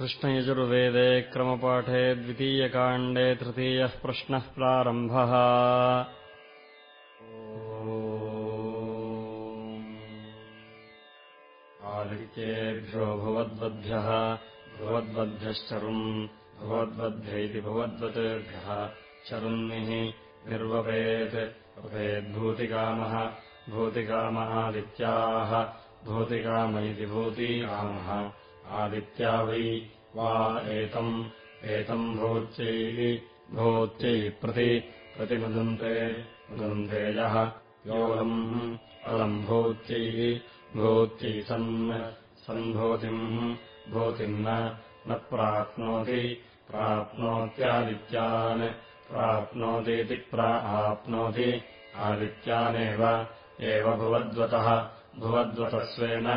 कृष्णयजुर्वेदे क्रमपाठे द्वितीयकाण्डे तृतीयः प्रश्नः प्रारम्भः। आदित्येभ्यो भुवद्वद्भ्यः भुवद्वद्भ्यश्चरुम् भुवद्वद्भ्य इति भुवद्वतेभ्यः चरुन्निः निर्वपेत् वपेद्भूतिकामः भूतिकामादित्याः भूतिकाम इति भूतिकामः आदित्या वै वा एतम् एतम् भूत्यैः भूत्यै प्रति प्रतिमुदन्ते मुदन्ते यः योऽलम् अलम् भूत्यैः भूत्यै सन् सन्भूतिम् भूतिम् न प्राप्नोति प्राप्नोत्यादित्यान् प्राप्नोतीति प्राप्नोति आदित्यानेव एव भुवद्वतः भुवद्वतस्वेन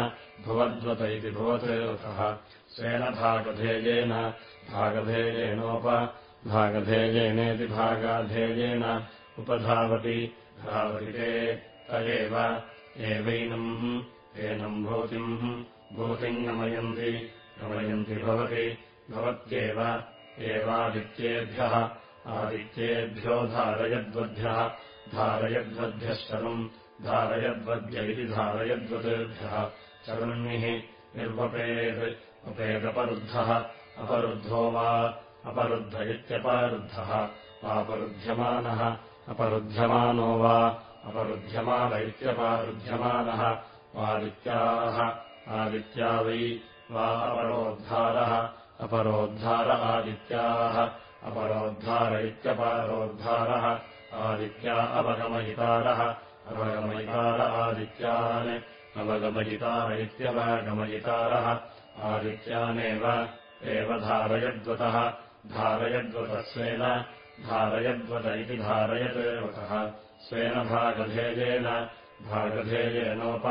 भुवद्वत इति भुवद्वतः स्वेन भागधेयेन भागधेयेनोप भागधेयेनेति भागाधेयेन उपधावति। धावति ते त एव एवैनम् एनम् भूतिम् भूतिम् गमयन्ति गमयन्ति भवति। भवत्येव। एवादित्येभ्यः। आदित्येभ्यो धारयद्वद्भ्यः धारयद्वद्भ्यश्चरुम् धारयद्वद्य इति धारयद्वतेभ्यः चरुण्यः निर्वपेत् वपेदपरुद्धः अपरुद्धो वा अपरुद्ध इत्यपरुद्धः वापरुध्यमानः अपरुध्यमानो वा अपरुध्यमान इत्यपरुध्यमानः वादित्याः आदित्या वै वा अपरोद्धारः अपरोद्धार आदित्याः अपरोद्धार इत्यपरोद्धारः आदित्या अवगमयितारः अवगमयितार आदित्यान् अवगमयितार इत्यवगमयितारः आदित्यानेव एव धारयद्वतः धारयद्वतस्वेन धारयद्वत इति धारयद्वतः। स्वेन भागधेयेन भागधेयेनोप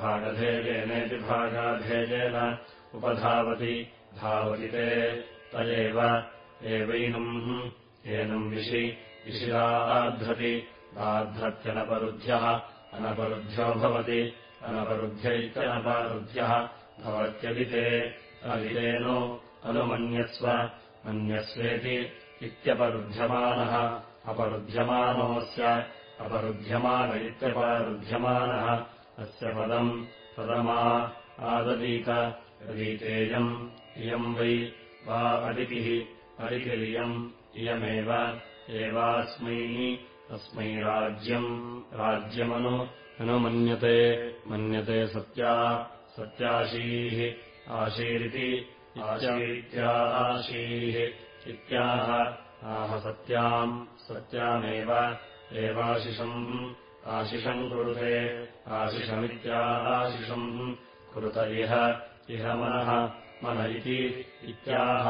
भागधेयेनेति भागाधेयेन उपधावति धावति ते त एव एवैनम् एनम् विशि विशिराध्रति आध्रत्यनपरुध्यः अनपरुद्ध्यो भवति अनपरुध्यैत्यनपारुध्यः भवत्यदिते अदितेनो अनुमन्यस्व मन्यस्वेति इत्यपरुध्यमानः अपरुध्यमानोऽस्य अपरुध्यमान इत्यपरुध्यमानः अस्य पदम् पदमा आददीत अदीतेयम् इयम् वै वा अदितिः अदितिरियम् इयमेव एवास्मै अस्मै राज्यम् राज्यमनु अनुमन्यते मन्यते सत्या सत्याशीः आशीरिति आशीत्याशीः इत्याह आह सत्याम् सत्यामेव एवाशिषम् आशिषम् कुरुते आशिषमित्याशिषम् कुरुत इह इह मनः मन इति इत्याह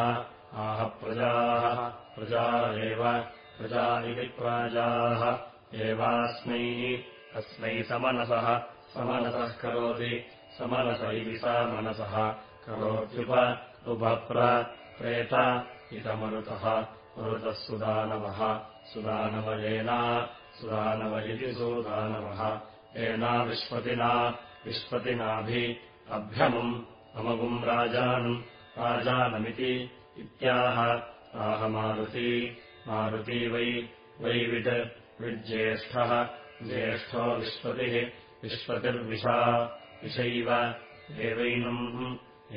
आह प्रजाः प्रजा एव प्रजा इति प्राजाः एवास्मै अस्मै समनसः। समनसः करोति। समनस इति सा मनसः। करोत्युप उपप्रेत इतमरुतः मरुतः सुदानवः। सुदानवयेना सुदानव इति सुदानवः। एना विश्वतिना विश्वतिनाभि अभ्यमुम्। अमगुम् राजानम् राजानमिति इत्याह। आह मारुती मारुती वै वै विट् विज्येष्ठः ज्येष्ठो विश्वतिः विश्वतिर्विषा विषैव एवैनम्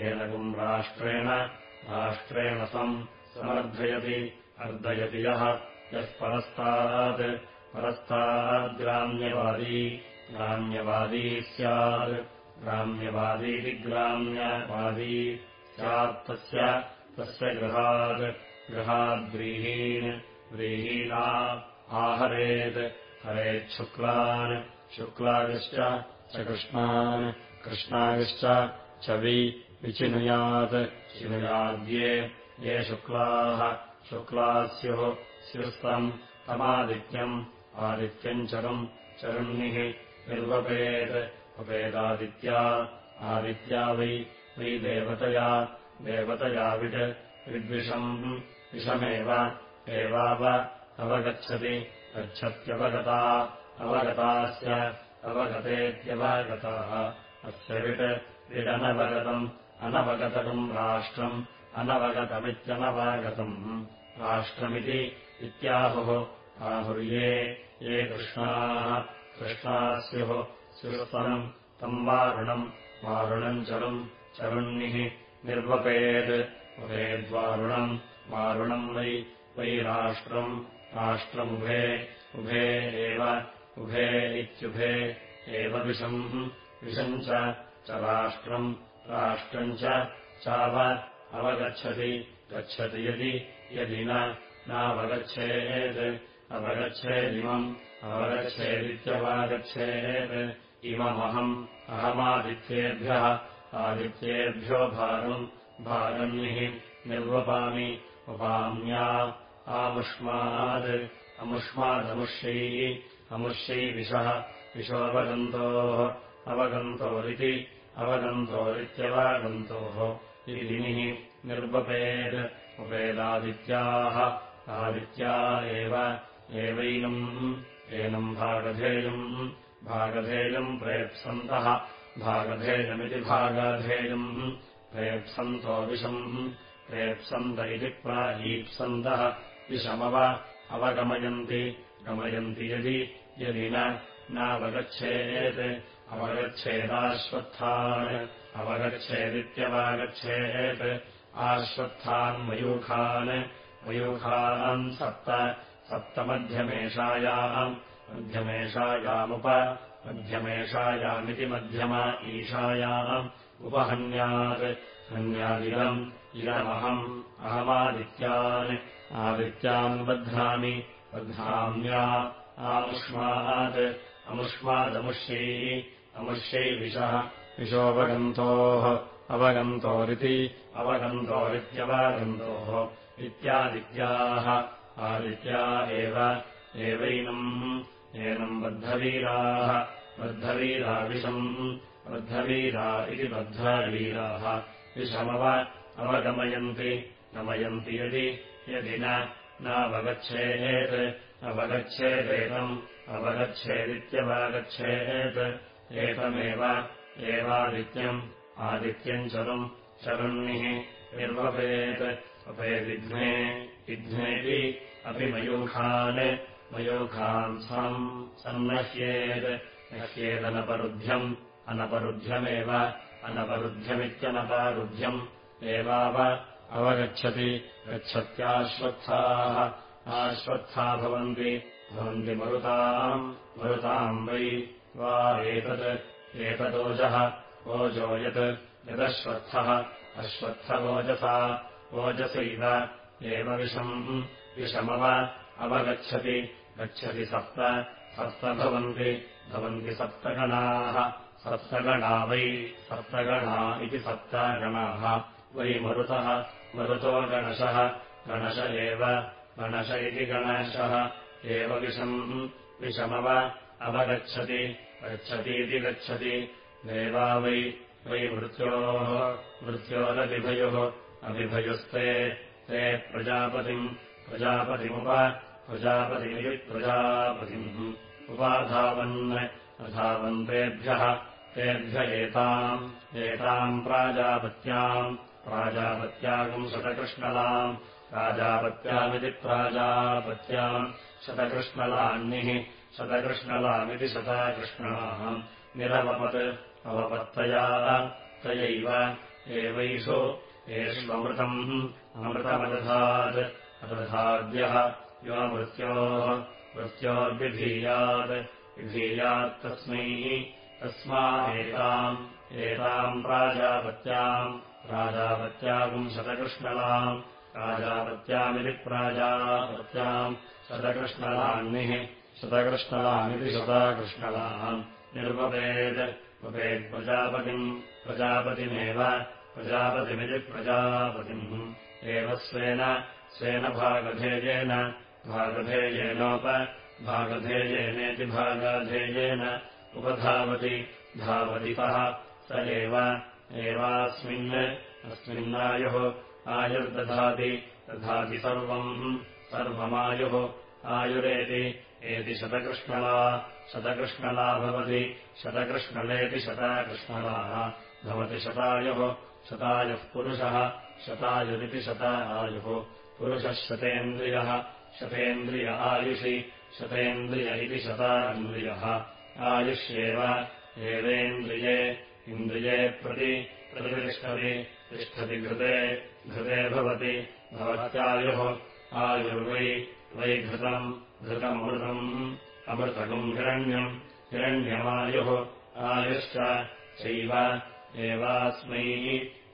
एनगुम् राष्ट्रेण राष्ट्रेण सम् समर्धयति अर्धयति यः यः परस्तात् परस्ताद्ग्राम्यवादी ग्राम्यवादी स्यात् ग्राम्यवादीति ग्राम्यवादी स्यात्तस्य तस्य गृहात् गृहाद्व्रीहीन् व्रीहीना आहरेत्। हरेच्छुक्लान् शुक्लागश्च च कृष्णान्। कृष्णागश्च च वि विचिनुयात्। चिनुयाद्ये ये शुक्लाः शुक्लाः स्युः स्युस्तम् तमादित्यम्। आदित्यम् चरुम् चरुण्निः निर्वपेत्। वपेदादित्या आदित्या वै वै देवतया। देवतया विद्विषम् विषमेव एवाव अवगच्छति गच्छत्यवगता अवगतास्य अवगतेत्यवगताः। अस्य विट् विडनवगतम् अनवगतकम् राष्ट्रम् अनवगतमित्यनवागतम्। राष्ट्रमिति इत्याहुः आहुर्ये ये कृष्णाः कृष्णाः स्युः स्युस्तनम् तम् वारुणम् वारुणम् चरुम् चरुण्निः निर्वपेत् उपेद्वारुणम् वारुणम् वै वै राष्ट्रम् राष्ट्रमुभे उभे एव उभे इत्युभे एव विषम् विषम् च राष्ट्रम् राष्ट्रम् च चाव अवगच्छति गच्छति यदि यदि नावगच्छेत् अवगच्छेदिमम् अवगच्छेदित्यवागच्छेत् इममहम् अहमादित्येभ्यः आदित्येभ्यो भारम् भारन्निः निर्वपामि उपाम्या आमुष्माद् अमुष्मादमुष्यैः अमुष्यै विषः विशोऽवगन्तोः अवगन्तोरिति अवगन्तोरित्यवागन्तोः इति निर्वपेत् उपेदादित्याः आदित्या एव एवैनम् एनम् भागधेयम् भागधेयम् प्रेप्सन्तः भागधेयमिति भागधेयम् प्रेप्सन्तो विषम् प्रेप्सन्त इति प्रालीप्सन्तः विषमव अवगमयन्ति। गमयन्ति यदि यदि नावगच्छेत्। अवगच्छेदाश्वत्थान्। अवगच्छेदित्यवागच्छेत्। आश्वत्थान्मयूखान् मयूखान्। सप्त। सप्तमध्यमेषायाम्। मध्यमेषायामुप। मध्यमेषायामिति मध्यम ईशायाम्। उपहन्यात्। हन्यादिलम् इदमहम् अहमादित्यान् आदित्यान् बध्नामि। बध्नाम्या आमुष्मात् अमुष्मादमुष्यैः अमुष्यै विषः। विशोऽवगन्तोः अवगन्तोरिति अवगन्तोरित्यवगन्तोः। इत्यादित्याः आदित्या एव एवैनम् एनम् बद्धवीराः। बद्धवीरा विषम् बद्धवीरा इति बद्धवीराः। विषमव अवगमयन्ति। गमयन्ति यदि यदि नावगच्छेत् अवगच्छेदेतम् अवगच्छेदित्यवागच्छेत् एतमेव एवादित्यम् आदित्यम् चरुम् शरुण्निः निर्वपेत्। अपेदिघ्ने विघ्नेऽपि अपि मयूखान् मयूखान् सम् सन्नह्येत्। नह्येदनपरुध्यम् अनपरुध्यमेव अनपरुध्यमित्यनपारुध्यम् एवाव अवगच्छति गच्छत्याश्वत्थाः। आश्वत्था भवन्ति भवन्ति मरुताम्। मरुताम् वै वा एतत् एतदोजः ओजो। यत् यदश्वत्थः। अश्वत्थवोजसा ओजसैव एव विषम् विषमव अवगच्छति। गच्छति सप्त सप्त भवन्ति। भवन्ति सप्तगणाः। सप्तगणा वै सप्तगणा इति सप्तगणाः वै मरुतः मरुतो गणशः गणश एव गणश इति गणशः। एव विषम् विषमव अवगच्छति गच्छतीति गच्छति। देवा वै वै मृत्योः मृत्योरभिभयुः अभिभयुस्ते ते प्रजापतिम् प्रजापतिमुप प्रजापतिमिति प्रजापतिम्। उपाधावन् अधावन्तेभ्यः तेभ्य एताम् एताम् प्राजापत्याम् प्राजापत्यागम् शतकृष्णलाम्। प्राजापत्यामिति प्राजापत्याम् शतकृष्णलान्निः शतकृष्णलामिति शतकृष्णाः। निरवपत् अवपत्तया तयैव एवैषु एष्वमृतम् अमृतमदधात्। अदधाद्यः यो मृत्योः मृत्योर्विधीयात् विधीयात्तस्मै तस्मा एताम् एताम् प्राजापत्याम् प्राजापत्यागम् शतकृष्णलाम् प्राजापत्यामिति प्राजापत्याम् शतकृष्णलान्निः शतकृष्णलामिति शताकृष्णलाम् निर्वपेत् वपेत्प्रजापतिम् प्रजापतिमेव प्रजापतिमिति प्रजापतिम् एव स्वेन स्वेन भागधेयेन भागधेयेनोप भागधेयेनेति भागाधेयेन उपधावति धावतितः स एव एवास्मिन् अस्मिन्नायुः आयुर्दधाति दधाति सर्वम् सर्वमायुः आयुरेति एति शतकृष्णला शतकृष्णला भवति शतकृष्णलेति शताकृष्णलाः भवति शतायुः शतायुः पुरुषः शतायुरिति शता आयुः पुरुषः शतेन्द्रियः शतेन्द्रिय आयुषि शतेन्द्रिय इति शता इन्द्रियः आयुष्येव एवेन्द्रिये इन्द्रिये प्रति प्रतिष्ठति तिष्ठति घृते घृते भवति भवत्यायुः आयुर्वै वै घृतम् घृतमृतम् अमृतकम् हिरण्यम् हिरण्यमायुः आयुश्च चैव एवास्मै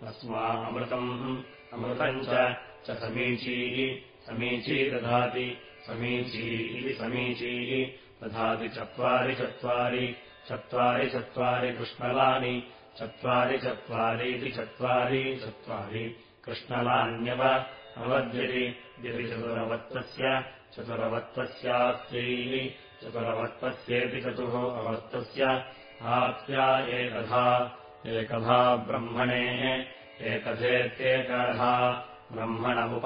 अस्मामृतम् अमृतम् च समीचीः समीची दधाति समीची समीचीः दधाति चत्वारि चत्वारि चत्वारि चत्वारि कृष्णलानि चत्वारि चत्वारीति चत्वारि चत्वारि कृष्णलान्यव अवद्यति यदि चतुरवत्तस्य चतुरवत्तस्येति चतुः अवत्तस्य आप्या एकधा एकधा ब्रह्मणेः एकधेत्येकधा ब्रह्मण उप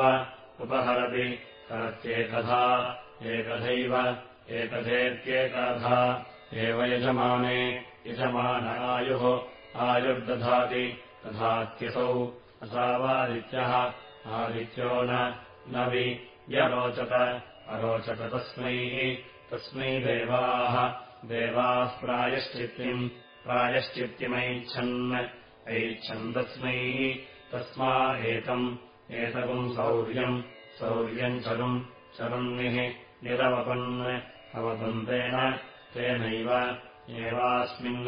उपहरति हरत्येकधा एकधैव एकधेत्येकधा एव यजमाने यजमान आयुः आयुर्दधाति दधात्यसौ असावादित्यः आदित्यो न वि व्यरोचत अरोचत तस्मै तस्मै देवाः देवाः प्रायश्चित्तिम् प्रायश्चित्तिमैच्छन् ऐच्छन्दस्मै तस्मा एतम् एतकम् सौर्यम् सौर्यम् चरुम् चरुन्निः निरवपन् अवपन्तेन तेनैव एवास्मिन्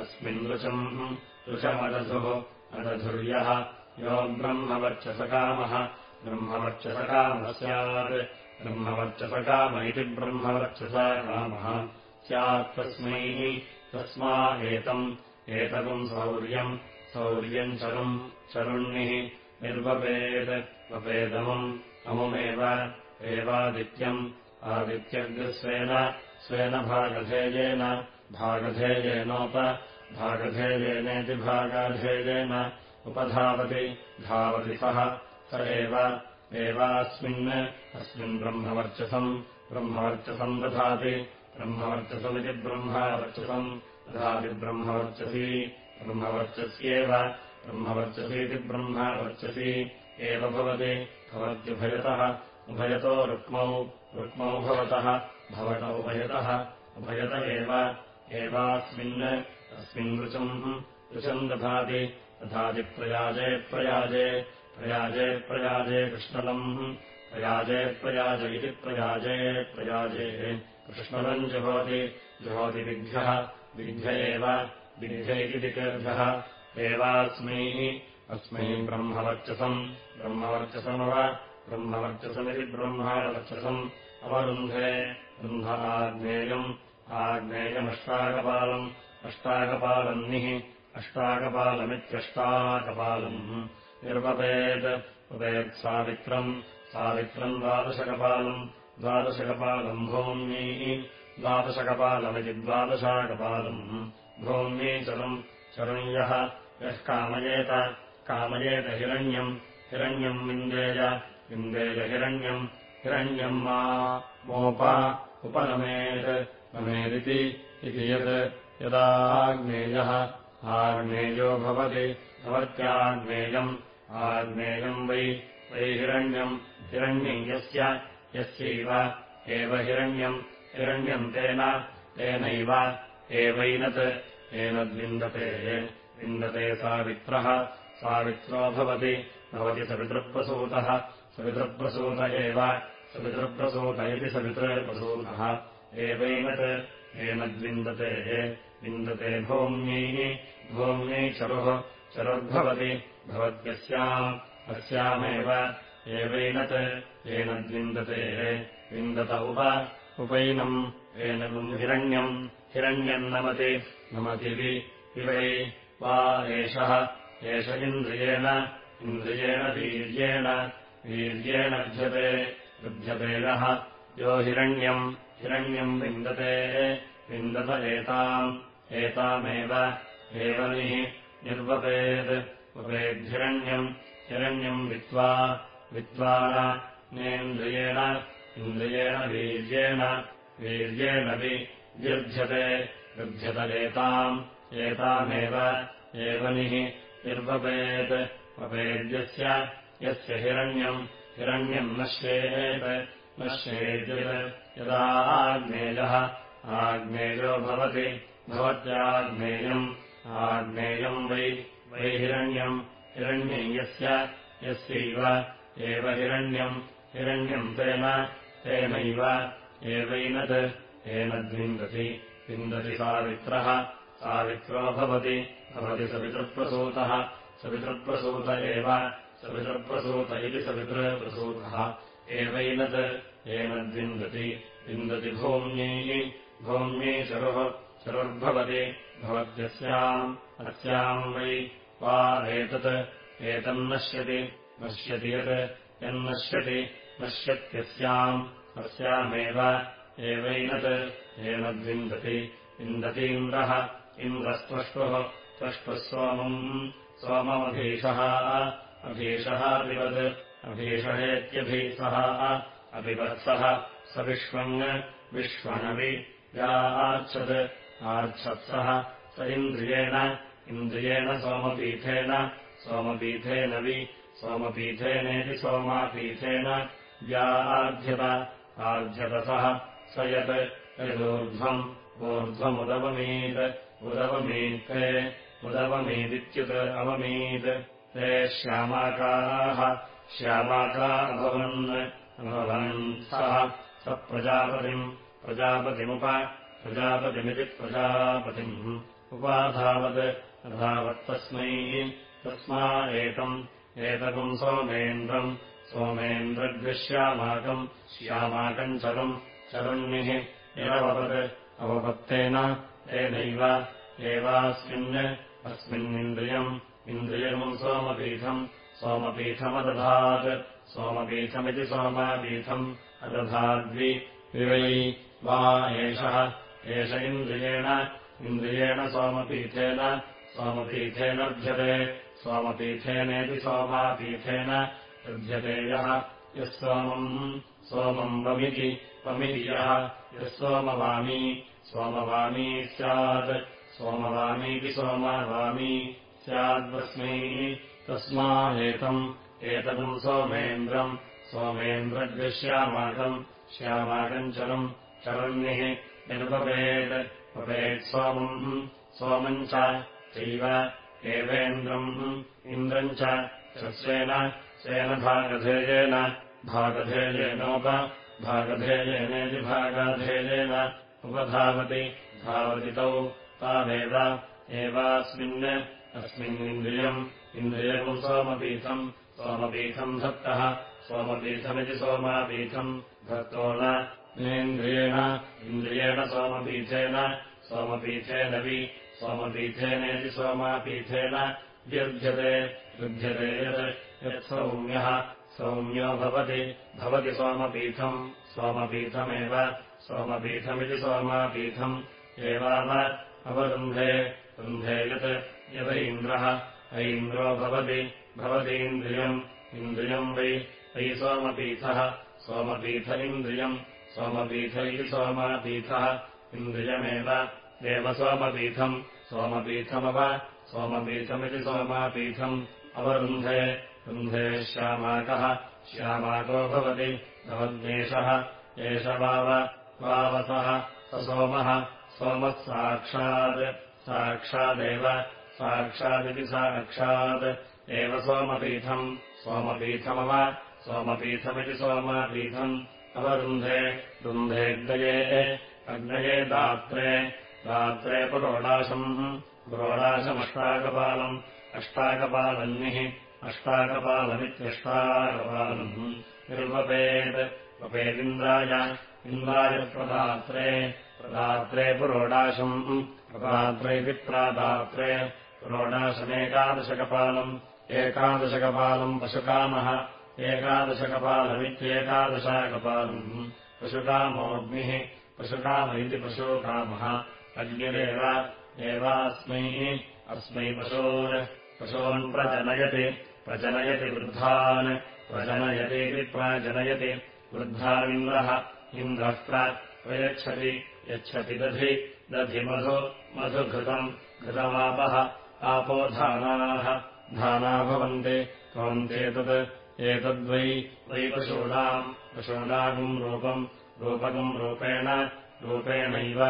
अस्मिन् ऋचम् ऋचमदधुः अदधुर्यः यो ब्रह्मवर्चसकामः। ब्रह्मवर्चसकामः स्यात्। ब्रह्मवर्चसकाम इति ब्रह्मवर्चसकामः स्यात् तस्मै तस्मा एतम्। एतकम् सौर्यम्। सौर्यम् चरुम्। चरुण्णिः निर्वपेत् वपेदमुम्। अमुमेव एवादित्यम्। आदित्यग्स्वेन स्वेन भागधेयेन भागधेयेनोप भागधेयेनेति भागाधेयेन उपधावति धावति सः स एव एवास्मिन् अस्मिन् ब्रह्मवर्चसम् ब्रह्मवर्चसम् दधाति ब्रह्मवर्चसमिति ब्रह्मवर्चसम् दधाति ब्रह्मवर्चसी ब्रह्मवर्चस्येव ब्रह्मवर्चसीति ब्रह्मवर्चसी एव भवति भवत्युभयतः उभयतो रुक्मौ रुक्मौ भवतः भवत उभयतः उभयत एव एवास्मिन् अस्मिन् ऋचम् ऋचम् दधाति दधाति प्रयाजे प्रयाजे प्रयाजे प्रयाजे कृष्णलम् प्रयाजे प्रयाज इति प्रयाजे प्रयाजे कृष्णलम् जुहोति जुहोति विद्भ्यः विद्भ्य एव विद्भ्य इति दिग्भ्यः एवास्मै अस्मै ब्रह्मवर्चसम् ब्रह्मवर्चसमव ब्रह्मवर्चसमिति ब्रह्मवर्चसम् अवरुन्धे रुन्ध आग्नेयम् आग्नेयमष्टाकपालम् अष्टाकपालन्निः अष्टाकपालमित्यष्टाकपालम्। निर्वपेत् उपेत्सावित्रम् सावित्रम् द्वादशकपालम् द्वादशकपालम् भूम्यैः द्वादशकपालमिति द्वादशाकपालम्। भूम्यै चलम् चरुण्यः यः कामयेत कामयेत हिरण्यम् हिरण्यम् विन्देय विन्देय हिरण्यम् हिरण्यम् मा मोप उपनमेत् नमेदिति इति यत् यदाग्नेयः आग्नेयो भवति भवत्याग्नेयम् आग्नेयम् वै वै हिरण्यम् हिरण्यम् यस्य यस्यैव एव हिरण्यम् हिरण्यम् तेन तेनैव एवैनत् एनद्विन्दते विन्दते सावित्रः सावित्रो भवति भवति सवितृप्रसूतः सवितृप्रसूत एव सवितृप्रसूत इति सवितृप्रसूतः एवैनत् एनद्विन्दते विन्दते भौम्यैः भौम्यै चरुः चरुर्भवति। भवत्यस्याम् अस्यामेव। एवैनत् एनद्विन्दते। विन्दत उप उपैनम् एनम् हिरण्यम्। हिरण्यम् नमति। नमतिवि इवै वा एषः। एष इन्द्रियेण। इन्द्रियेण वीर्येण। वीर्येण नः यो हिरण्यम् हिरण्यम् विन्दते विन्दत एताम्। एतामेव एवनिः निर्वपेत् उपेद्धिरण्यम् हिरण्यम् वित्त्वा वित्त्वा नेन्द्रियेण इन्द्रियेण वीर्येण वीर्येण वि व्यर्थ्यते लभ्यत एताम्। एतामेव एवनिः निर्वपेत् वपेद्यस्य यस्य हिरण्यम् हिरण्यम् नश्येत् नश्येत् यदा आग्नेयः आग्नेयो भवति भवत्याग्नेयम् आग्नेयम् वै वै हिरण्यम् हिरण्यम् यस्य यस्यैव एव हिरण्यम् हिरण्यम् तेन तेनैव एवैनत् एनद्विन्दति विन्दति सावित्रः सावित्रो भवति भवति सवितृप्रसूतः सवितृप्रसूत एव सवितृप्रसूत इति सवितृप्रसूतः एवैनत् एनद्विन्दति विन्दति भूम्यै भूम्यै चरुः चरुर्भवति। भवत्यस्याम् अस्याम् वै वा एतत्। एतन्नश्यति नश्यति यत् यन्नश्यति नश्यत्यस्याम् अस्यामेव। एवैनत् एनद्विन्दति विन्दतीन्द्रः इन्द्रस्त्वष्टुः त्वष्टुः सोमम् सोममभीषः अभीषः अपिवत् अभीषहेत्यभीषः अपिवत्सः स विश्वम् विश्वनवि। या आर्च्छत्। आर्च्छत्सः। स इन्द्रियेण। इन्द्रियेण सोमपीठेन। सोमपीठेन वि। सोमपीठेनेति सोमापीठेन। व्या आर्ध्यत। आर्ध्यतसः। स यत्। यदूर्ध्वम्। ऊर्ध्वमुदवमीत्। उदवमीते। उदवमीदित्युत् अवमीत् ते श्यामाकाः श्यामाका अभवन् अभवन् सः स प्रजापतिम् प्रजापतिमुप प्रजापतिमिति प्रजापतिम्। उपाधावत् अधावत्तस्मै तस्मा एतम् एतकम् सोमेन्द्रम् सोमेन्द्रद्विश्यामाकम् श्यामाकम् चलम् चरुण्यः एववत् अवपत्तेन तेनैव एवास्मिन् अस्मिन्निन्द्रियम् इन्द्रियम् सोमपीठम् सोमपीठमदधात् सोमपीठमिति सोमापीठम् अदधाद्वि विवै वा एषः एष इन्द्रियेण इन्द्रियेण सोमपीठेन सोमपीठेनर्ध्यते सोमपीठेनेति सोमापीठेन लभ्यते यः यः सोमम् सोमम् वमिति वमिति यः यः सोमवामी सोमवामी स्यात् सोमवामीति सोमवामी स्याद्वस्मै तस्मादेतम् एतदम् सोमेन्द्रम् सोमेन्द्रद्विश्यामाकम् श्यामाकम् चलम् चरण्यः निर्वपेत् वपेत् सोमम् सोमम् चैव एवेन्द्रम् इन्द्रम् च स्वेन स्वेन भागधेयेन भागधेयेनोप भागधेयेनेति भागाधेयेन उपधावति धावति तौ तावेव एवास्मिन् अस्मिन्निन्द्रियम् इन्द्रियम् सोमपीठम् सोमपीठम् धत्तः। सोमपीठमिति सोमापीठम् धत्तो नेन्द्रियेण। इन्द्रियेण सोमपीठेन सोमपीठेन वि सोमपीठेनेति सोमापीठेन व्यर्थ्यते युध्यते यत् यत्सौम्यः सौम्यो भवति। भवति सोमपीठम्। सोमपीठमेव। सोमपीठमिति सोमापीठम्। एवाव अवरुन्धे। रुन्धे यत् यद इन्द्रः ऐन्द्रो भवति भवतीन्द्रियम् इन्द्रियम् वै वै सोमपीठः सोमपीठ इन्द्रियम्। सोमपीठ इति सोमापीठः इन्द्रियमेव देवसोमपीठम् सोमपीठमव सोमपीठमिति सोमापीठम् अवरुन्धे रुन्धे श्यामाकः। श्यामाको भवति भवद्वेषः। एष वाव वावसः। स सोमः। सोमः साक्षात् साक्षादेव साक्षादिति साक्षात् एव सोमपीठम्। सोमपीठमव सोमपीठमिति सोमपीठम्। अवरुन्धे रुन्धेऽग्नये अग्नये दात्रे। दात्रे पुरोडाशम् पुरोडाशमष्टाकपालम्। अष्टाकपालन्निः अष्टाकपालमित्यष्टाकपालम्। निर्वपेत् वपेदिन्द्राय इन्द्राय प्रदात्रे। प्रदात्रे पुरोडाशम् प्रदात्रेऽपि प्रादात्रे पुरोडाशमेकादशकपालम् एकादशकपालम् पशुकामः एकादशकपालमित्येकादशाकपालम् पशुकामोऽग्निः पशुकाम इति पशुकामः। अग्निरेव एवास्मै अस्मै पशून् पशून् प्रजनयति प्रजनयति वृद्धान्। प्रजनयतीति प्रजनयति वृद्धानिन्द्रः इन्द्रः प्रयच्छति यच्छति दधि दधि मधु मधुघृतम् घृतमापः आपो धानाः धाना भवन्ति भवन्त्येतत् एतद्वै वै पशूनाम् पशूनागम् रूपम् रूपकम् रूपेण रूपेणैव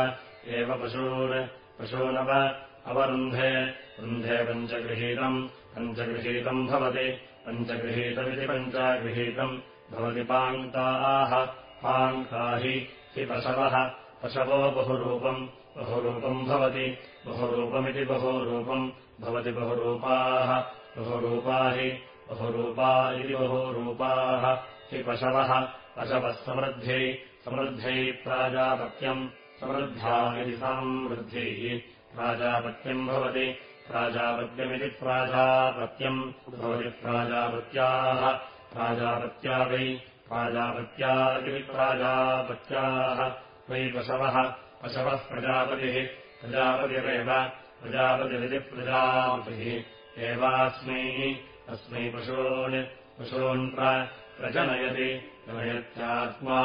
एव पशून् पशूनव अवरुन्धे रुन्धे पञ्चगृहीतम् पञ्चगृहीतम् भवति पञ्चगृहीतमिति पञ्चागृहीतम् भवति पाङ्क्ताः पाङ्क्ता हि हि पशवः पशवो बहुरूपम् बहुरूपम् भवति बहुरूपमिति बहुरूपम् भवति बहुरूपाः। बहुरूपा हि बहुरूपा इति बहुरूपाः। हि पशवः पशवः समृद्ध्यै समृद्ध्यै प्राजापत्यम्। समृद्ध्या इति समृद्धिः। प्राजापत्यम् भवति। प्राजापत्यमिति प्राजापत्यम् भवति प्राजापत्याः। प्राजापत्या वै प्राजापत्या। वै पशवः। पशवः प्रजापतिः प्रजापतिरेव प्रजापतिरिति प्रजापतिः एवास्मै अस्मै पशून् पशून् प्रजनयति जनयत्यात्मा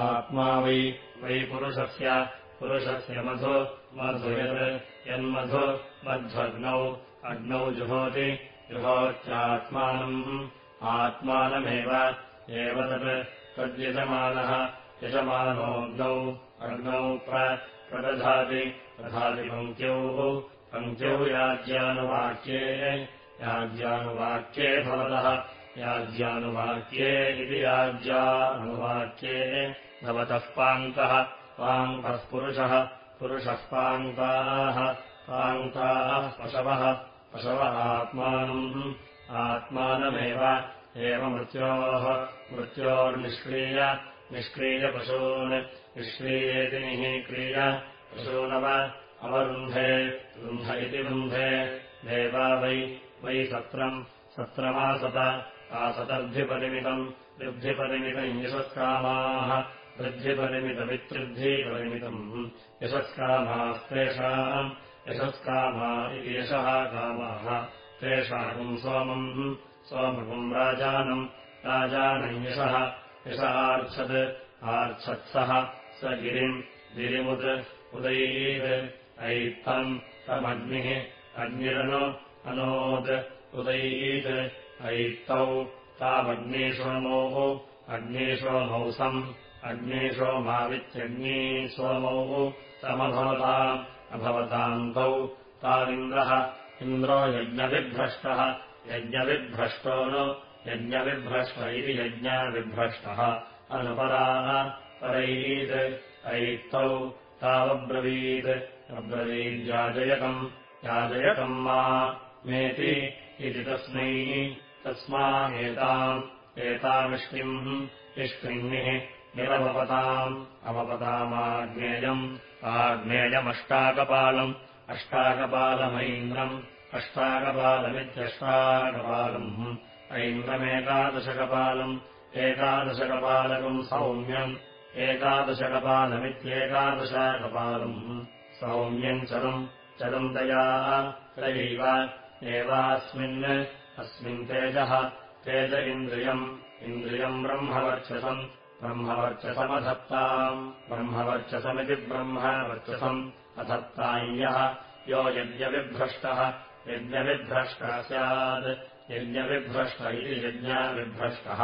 आत्मा वै वै पुरुषस्य पुरुषस्य मधु मधु यत् यन्मधु मध्वग्नौ अग्नौ जुहोति जुहोत्यात्मानम्। आत्मानमेव एव तत् तद्यजमानः यजमानोऽग्नौ अग्नौ प्रदधाति दधाति पङ्क्त्यौः याज्यानुवाक्ये याज्यानुवाक्ये भवतः याज्यानुवाक्ये इति याज्यानुवाक्ये भवतः पाङ्कः पाङ्कः पुरुषः पुरुषः पाङ्काः पाङ्काः पशवः पशव आत्मानम् आत्मानमेव एव मृत्योः मृत्योर्निष्क्रीय निष्क्रीयपशून् निष्क्रीयेति निःक्रीय पशूनव अवरुन्धे रुन्ध इति वृन्धे देवा वै वै सत्रम् सत्रमासत आसतर्धिपरिमितम् वृद्धिपरिमितम् यशस्कामाः वृद्धिपरिमितमित्रिद्धिपरिमितम् यशस्कामास्तेषाम् यशस्कामा इति यशः कामाः तेषाम् सोमम् सोमकम् राजानम् राजानम् यशः यशार्च्छत् आर्च्छत्सः स गिरिम् गिरिमुत् उदैत् ऐत्थम् तमग्निः अग्निरनु अनोत् उदैत् ऐत्तौ तामग्निसोमोः अग्निसोमौसम् अग्निसोमावित्यग्नी सोमौ। तमभवताम् अभवताम् तौ तामिन्द्रः इन्द्रो यज्ञविभ्रष्टः। यज्ञविभ्रष्टो नु। यज्ञविभ्रष्ट इति यज्ञविभ्रष्टः। अनुपराः। परैत् ऐक्तौ तावब्रवीत्। अब्रवीद्याजयकम् याजयकम् मा मेति इति तस्मै तस्मा एताम् एतामिष्टिम् इष्टिन्निः निरवपताम्। अवपतामाग्नेयम् आग्नेयमष्टाकपालम् अष्टाकपालमैन्द्रम्। अष्टाकपालमित्यष्टाकपालम्। ऐन्द्रमेकादशकपालम्। एकादशकपालकम् सौम्यम् एकादशकपालमित्येकादशकपालम् सौम्यम् चरुम् चरुम् तया तयैव एवास्मिन् अस्मिन् तेजः तेज इन्द्रियम् इन्द्रियम् ब्रह्मवर्चसम् ब्रह्मवर्चसमधत्ताम् ब्रह्मवर्चसमिति ब्रह्मवर्चसम् अधत्ताय्यः यो यज्ञविभ्रष्टः यज्ञविभ्रष्टः स्यात् यज्ञविभ्रष्ट इति यज्ञविभ्रष्टः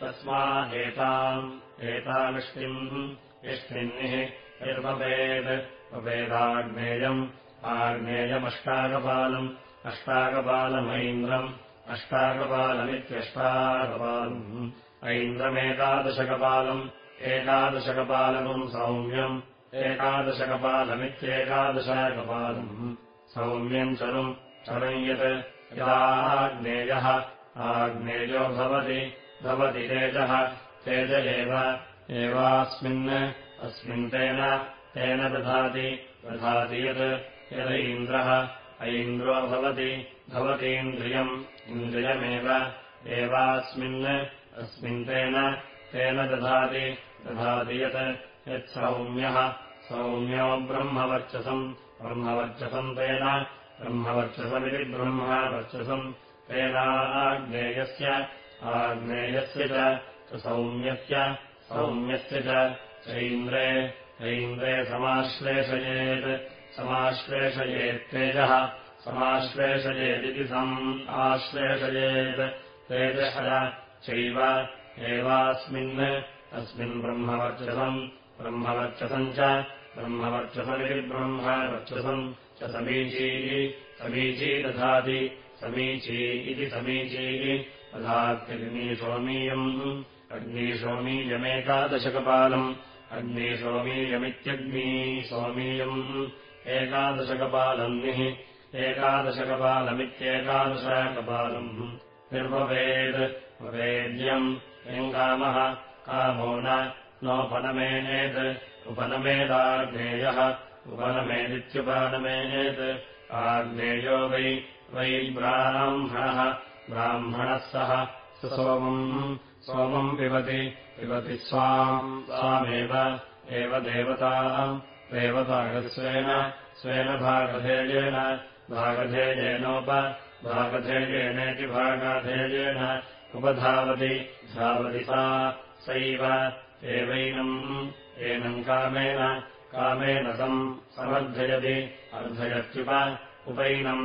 तस्मादेताम् एतामिष्टिम् इष्टिन्निः निर्ववेद् ववेदाग्नेयम् आग्नेयमष्टाकपालम् अष्टाकपालमैन्द्रम् अष्टाकपालमित्यष्टाकपालम् ऐन्द्रमेकादशकपालम् एकादशकपालकम् सौम्यम् एकादशकपालमित्येकादशकपालम् सौम्यम् चरुम् चरुम् यत् आग्नेयो भवति भवति तेजः। तेज एव एवास्मिन् अस्मिन् तेन। दधाति। दधाति यत् यदैन्द्रः ऐन्द्रो भवति। भवतीन्द्रियम्। इन्द्रियमेव। एवास्मिन् अस्मिन् तेन। दधाति। दधाति यत् यत्सौम्यः सौम्यो ब्रह्मवर्चसम्। ब्रह्मवर्चसम् तेन। ब्रह्मवर्चसमिति ब्रह्मवर्चसम्। तेनाग्नेयस्य आग्नेयस्य च सौम्यस्य सौम्यस्य च चैन्द्रे ऐन्द्रे समाश्लेषयेत् समाश्लेषयेत्तेजः समाश्लेषयेदिति सम् आश्लेषयेत् तेजः चैव एवास्मिन् अस्मिन् ब्रह्मवर्चसम् ब्रह्मवर्चसम् च ब्रह्मवर्चसमिति ब्रह्मवर्चसम् च समीचीः समीची दधाति समीची इति समीचीः तथाग्निसोमीयम् अग्निसोमीयमेकादशकपालम् अग्निसोमीयमित्यग्नी सोमीयम् एकादशकपालन्निः एकादशकपालमित्येकादशकपालम्। निर्भवेत् भवेद्यम् यङ्कामः कामो नोपनमेनेत् उपनमेदाग्नेयः उपनमेदित्युपनमेनेत् आग्नेयो वै वै ब्राह्मणः ब्राह्मणः सः सोमम् सोमम् पिबति पिबति स्वाम् स्वामेव एव देवताम् देवतागस्वेन स्वेन भागधेयेन भागधेयेनोप भागधेयेनेति भागाधेयेन उपधावति धावति सा सैव एवैनम् एनम् कामेन कामेन तम् समर्थयति अर्धयत्युप उपैनम्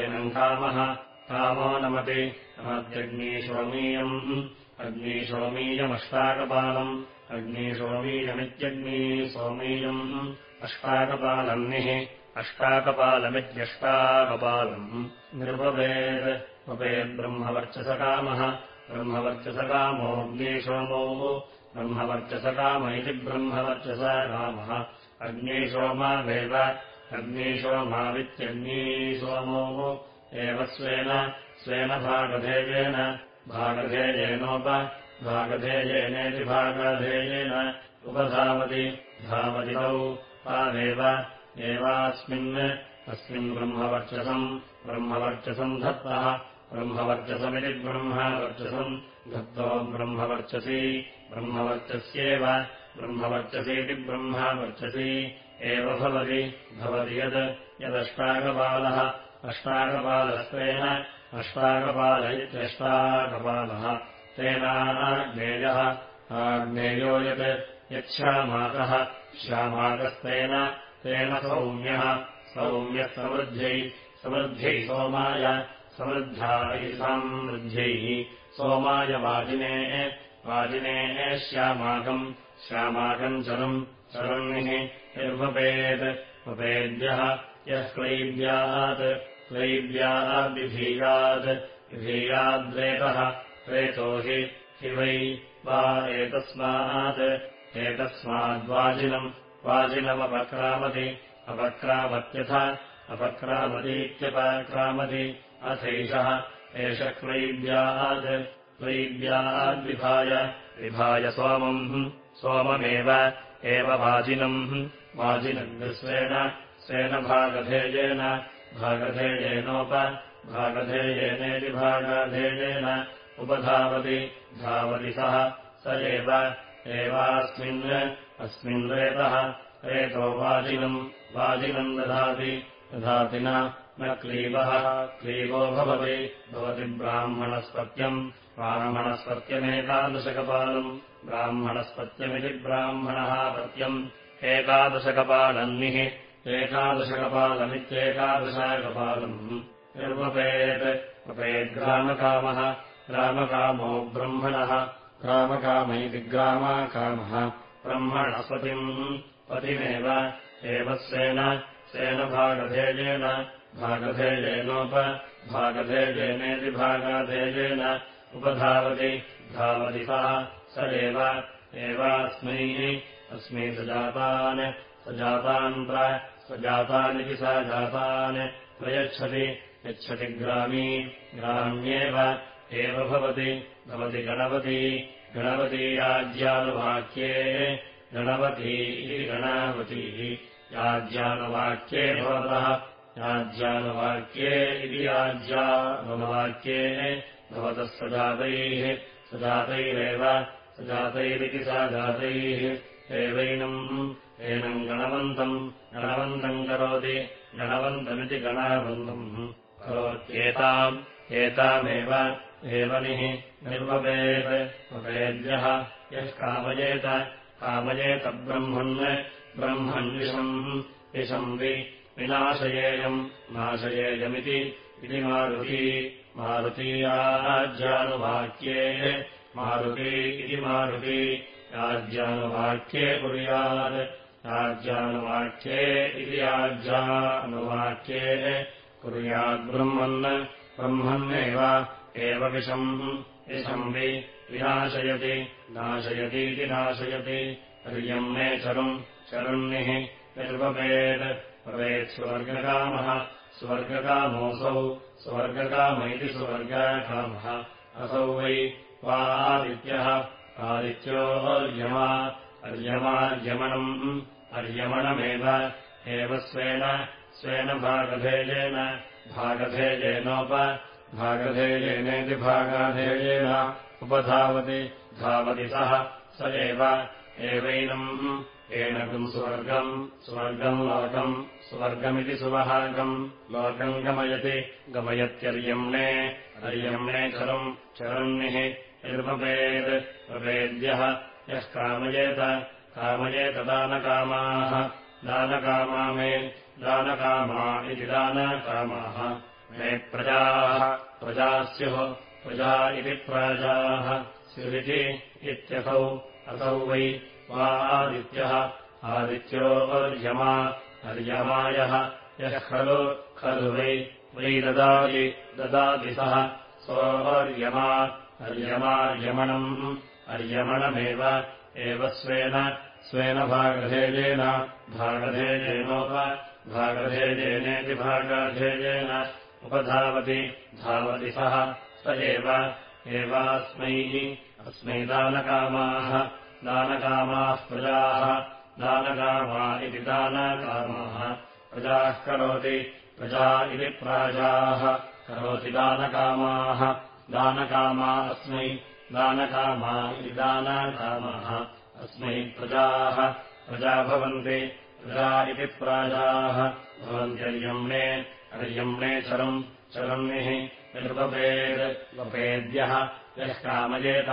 एनम् कामः कामो नमति नमत्यग्नीशोमीयम्। अग्नीशोमीयमष्टाकपालम्। अग्नीशोमीयमित्यग्नीसोमीयम् अष्टाकपालन्निः। अष्टाकपालमित्यष्टाकपालम्। निर्ववेत् वपेद्ब्रह्मवर्चसकामः ब्रह्मवर्चसकामोऽग्नीशोमो। ब्रह्मवर्चसकाम इति ब्रह्मवर्चसकामः अग्नीशोमावेव अग्नीशोमावित्यग्नीसोमो एव स्वेन स्वेन भागधेयेन भागधेयेनोप भागधेयेनेति भागधेयेन उपधावति धावति तौ तावेव एवास्मिन् अस्मिन् ब्रह्मवर्चसम् ब्रह्मवर्चसम् धत्तः ब्रह्मवर्चसमिति ब्रह्मवर्चसम् धत्तो ब्रह्मवर्चसी ब्रह्मवर्चस्येव ब्रह्मवर्चसीति ब्रह्मवर्चसी एव भवति भवति यत् यदष्टाकपालः अष्टाकपालस्त्वेन अष्टाकपाल इत्यष्टाकपालः तेनाग्नेयः आग्नेयो यत् यच्छामाकः श्यामाकस्तेन तेन सौम्यः सौम्यः समृद्ध्यै समृद्ध्यै सोमाय समृद्धायै समृद्ध्यैः सोमाय वाजिने वाजिनेः श्यामाकम् श्यामाकम् चलम् चलन्निः निर्वपेत् वपेद्यः यः क्लैव्यात् क्लैव्याद्विधीयात् विधीयाद्रेतः प्रेतो हि हि वै वा एतस्मात् एतस्माद्वाजिनम् वाजिनमपक्रामति अपक्रामत्यथ अपक्रामतीत्यपक्रामति अथैषः एष क्लैव्यात् क्लैव्याद्विभाय विभाय सोमम् सोममेव एव वाजिनम् वाजिनम् स्वेन भागधेयेन भागधेयेनोप भागधेयेनेति भागधेयेन उपधावति धावति सः स एव एवास्मिन् अस्मिन् रेतः रेतो वाजिनम् वाजिनम् दधाति दधाति न क्लीबः क्लीबो भवति भवति ब्राह्मणस्पत्यम् ब्राह्मणस्पत्यमेकादशकपालम् ब्राह्मणस्पत्यमिति ब्राह्मणः पत्यम् एकादशकपालन्निः एकादशकपालमित्येकादशकपालम्। निर्वपेत् वपेद्ग्रामकामः ग्रामकामो ब्रह्मणः ग्रामकाम इति ग्रामाकामः। ब्रह्मणस्पतिम् पतिमेव एव स्वेन भागधेयेन भागधेयेनोप भागधेयेनेति भागाधेयेन। उपधावति धावति सः स एव एवास्मै अस्मै सजातान् सजातान् स्वजातानिति स जातान् प्रयच्छति यच्छति ग्रामी ग्राम्येव एव भवति भवति गणपती याज्यानुवाक्ये गणपती इति गणावतीः याज्यानुवाक्ये भवतः याज्यानुवाक्ये इति याज्यानुवाक्ये भवतः सजातैः सजातैरेव सजातैरिति सा जातैः एवैनम् एनम् गणवन्तम् गणवन्तम् करोति गणवन्तमिति गणावन्तम्। करोत्येताम् एतामेव एवनिः निर्वपेत् वपेद्यः। यः कामयेत कामयेत ब्रह्मन् ब्रह्मन् विषम् विषम् वि विनाशयेयम् नाशयेयमिति इति मारुती मारुतीयाज्यानुवाक्ये मारुती इति मारुती याज्यानुवाक्ये कुर्यात् याज्यानुवाक्ये इति याज्यानुवाक्ये कुर्याद्ब्रह्मन् ब्रह्मन्नेव एव विषम् विषम् वि विनाशयति नाशयतीति नाशयति। हर्यम् मे चरुम् चरुन्निः निर्वपेत् भवेत् स्वर्गकामः स्वर्गकामोऽसौ स्वर्गकाम इति स्वर्गकामः। असौ वै वा आदित्यः आदित्योऽर्यमा अर्यमार्यमणम् अर्यमणमेव एव स्वेन स्वेन भागधेयेनोप भागधेयेनेति भागाधेयेन उपधावति धावति सः स एव। एवैनम् एनकम् स्वर्गम् स्वर्गम् लोकम् स्वर्गमिति सुवहागम्। लोकम् गमयति गमयत्यर्यम्णे अर्यम्णे चरम् चरन्निः निर्मपेत् प्रपेद्यः यः कामयेत कामयेत दानकामाः। दानकामा मे दानकामा इति दानकामाः। मे प्रजाः प्रजा स्युः प्रजा इति प्राजाः। स्युरिति इत्यसौ असौ वै वा आदित्यः। आदित्यो अर्यमा अर्यमायः यः खलु खलु वै वै ददाति ददाति सः। सोऽर्यमा अर्यमार्यमणम् अर्यमणमेव। एव स्वेन। स्वेन भागधेयेन। भागधेयेनोप भागधेयेनेति भागधेयेन। उपधावति। धावति सः। स एव। एवास्मै। अस्मै दानकामाः। दानकामाः प्रजाः। दानकामा इति दानकामाः। प्रजाः करोति। प्रजा इति प्राजाः। करोति दानकामाः। दानकामा अस्मै दानकामा इति दानकामाः अस्मै प्रजाः प्रजा भवन्ति प्रजा इति प्राजाः। भवन्त्यर्यम्णे अर्यम्णे चरम् निर्वपेद् वपेद्यः यः कामयेत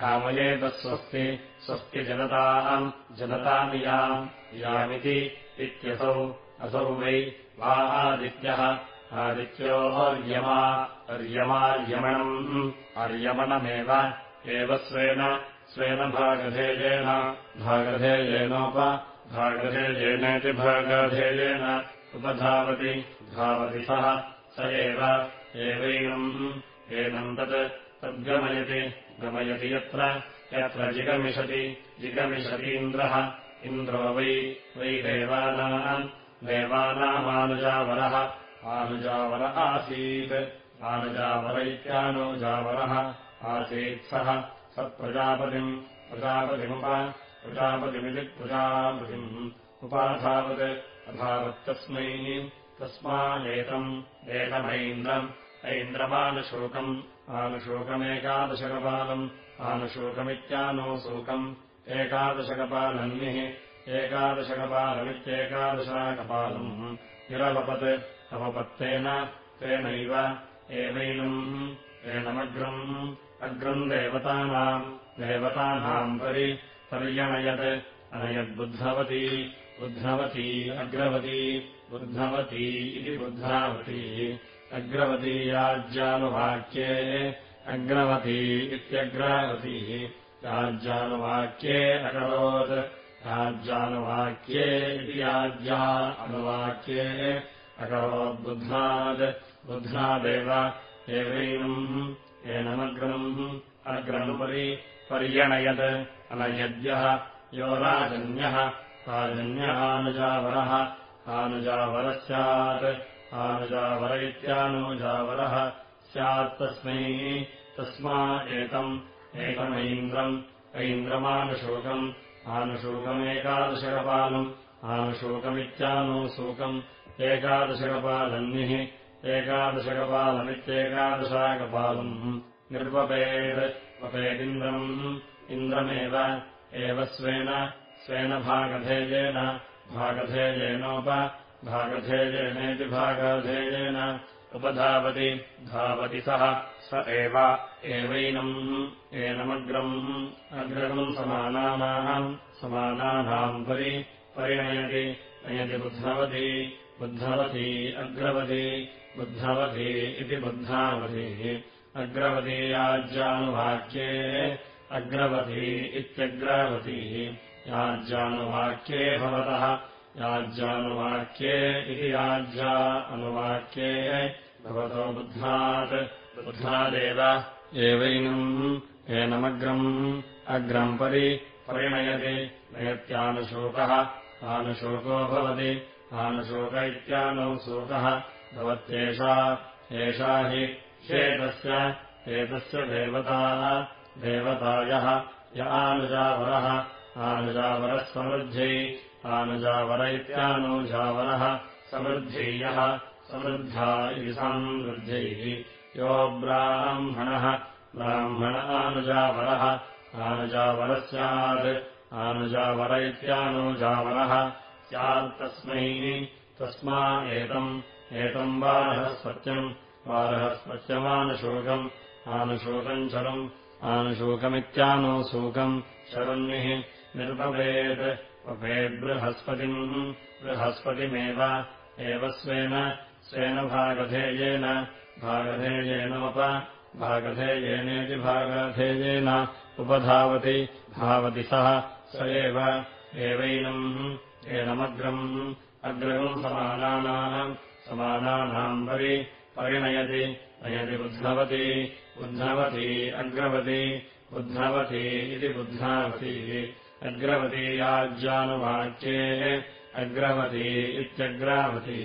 कामयेत स्वस्ति जनताम् जनतामियाम् यामिति इत्यसौ असौ वै वा आदित्यः आदित्योऽर्यमा अर्यमार्यमणम् अर्यमणमेव एव स्वेन स्वेन भागधेयेन भागधेयेनोप भागधेयेनेति भागधेयेन उपधावति धावति सः स एव एवैनम्। एनम् तत् तद्गमयति गमयति यत्र यत्र जिगमिषति जिगमिषतीन्द्रः इन्द्रो। वै वै देवानाम् देवानामानुजावरः आनुजावर आसीत्। आनुजावर इत्यानुजावरः आसीत् सः। सत्प्रजापतिम् प्रजापतिमुप प्रजापतिमिति प्रजापतिम्। उपाधावत् अधावत्तस्मै तस्मादेतम् एकमैन्द्रम् ऐन्द्रमानुशोकम् आनुशोकमेकादशकपालम् आनुशोकमित्यानुशोकम् एकादशकपालन्निः एकादशकपालमित्येकादशाकपालम्। निरवपत् अपपत्तेन तेनैव एवैनम् एनमग्रम् अग्रम् देवतानाम् देवतानाम् परि पर्यणयत् अनयद्बुद्धवती बुद्धवती अग्रवती बुद्धवती इति बुद्धावती अग्रवती याज्यानुवाक्ये अग्रवती इत्यग्रावती याज्यानुवाक्ये अकरोत् याज्यानुवाक्ये इति याज्या अनुवाक्ये अकरोद्बुध्नाद् बुध्नादेव एवैनम् एनमग्रम् अग्रमुपरि पर्यणयत् अनयद्यः यो राजन्यः राजन्यहानुजावरः आनुजावरः स्यात् आनुजावर इत्यानुजावरः स्यात्तस्मै तस्मा एतम् एकमैन्द्रम् ऐन्द्रमानुशोकम् आनुशोकमेकादशकपालम् आनुशोकमित्यानुशोकम् एकादशकपालन्निः एकादशकपालमित्येकादशाकपालम्। निर्वपेत् वपेदिन्द्रम्। इन्द्रमेव एव स्वेन स्वेन भागधेयेन भागधेयेनोप भागधेयेनेति भागधेयेन। उपधावति धावति सः स एव एवैनम्। एनमग्रम् अग्रगम् समानानाम् समानानाम् परि परिणयति नयति बुध्नवती बुद्धवती अग्रवती बुद्धवती इति बुद्धावतीः अग्रवती याज्यानुवाक्ये अग्रवती इत्यग्रावतीः याज्यानुवाक्ये भवतः याज्यानुवाक्ये इति याज्या अनुवाक्ये भवतो बुद्धात् बुद्धादेव। एवैनम् एनमग्रम् अग्रम् परि परिणयति नयत्यानुशोकः आनुशोको भवति आनुशोक इत्यानुशोकः भवत्येषा एषा हि ह्येतस्य एतस्य देवता देवतायः य आनुजावरः आनुजावरः समृद्ध्यै आनुजावर इत्यानुजावरः समृद्धीयः समृद्धा इति समृद्ध्यैः यो ब्राह्मणः ब्राह्मण आनुजावरः आनुजावरः स्यात् आनुजावर इत्यानुजावरः स्यात्तस्मै तस्मा एतम् एतम् बारहस्पत्यम् बारहस्पत्यमानुशोकम् आनुशोकम् चलम् आनुशोकमित्यानुशोकम् शरण्यः निर्भवेत् वपेद्बृहस्पतिम् बृहस्पतिमेव एव स्वेन स्वेन भागधेयेन भागधेयेनोप भागधेयेनेति भागधेयेन उपधावति धावति सः स एव एवैनम् एनमग्रम् अग्रम् समानानाम् समानानाम् परि परिणयति नयति बुध्नवती बुध्नवती अग्रवती बुध्नवती इति बुध्नावती अग्रवती याज्यानुवाक्ये अग्रवती इत्यग्रावती।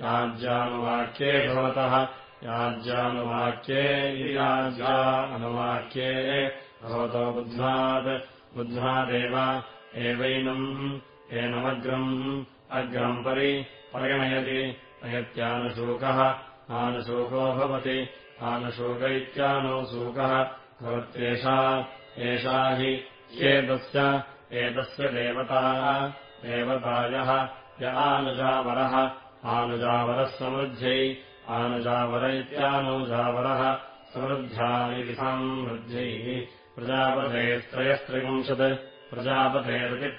याज्यानुवाक्ये भवतः याज्यानुवाक्ये याज्या अनुवाक्ये भवतो बुध्नात् बुध्नादेव एवैनम् एनमग्रम् अग्रम् परि परिणयति नयत्यानुशोकः आनुशोको भवति आनुशोक इत्यानुशोकः भवत्येषा एषा हि ह्येतस्य एतस्य देवता देवतायः य आनुजावरः आनुजावरः समृद्ध्यै आनुजावर इत्यानुजावरः समृद्ध्या इति समृद्ध्यैः प्रजापतेस्त्रयस्त्रिविंशत् प्रजापतेः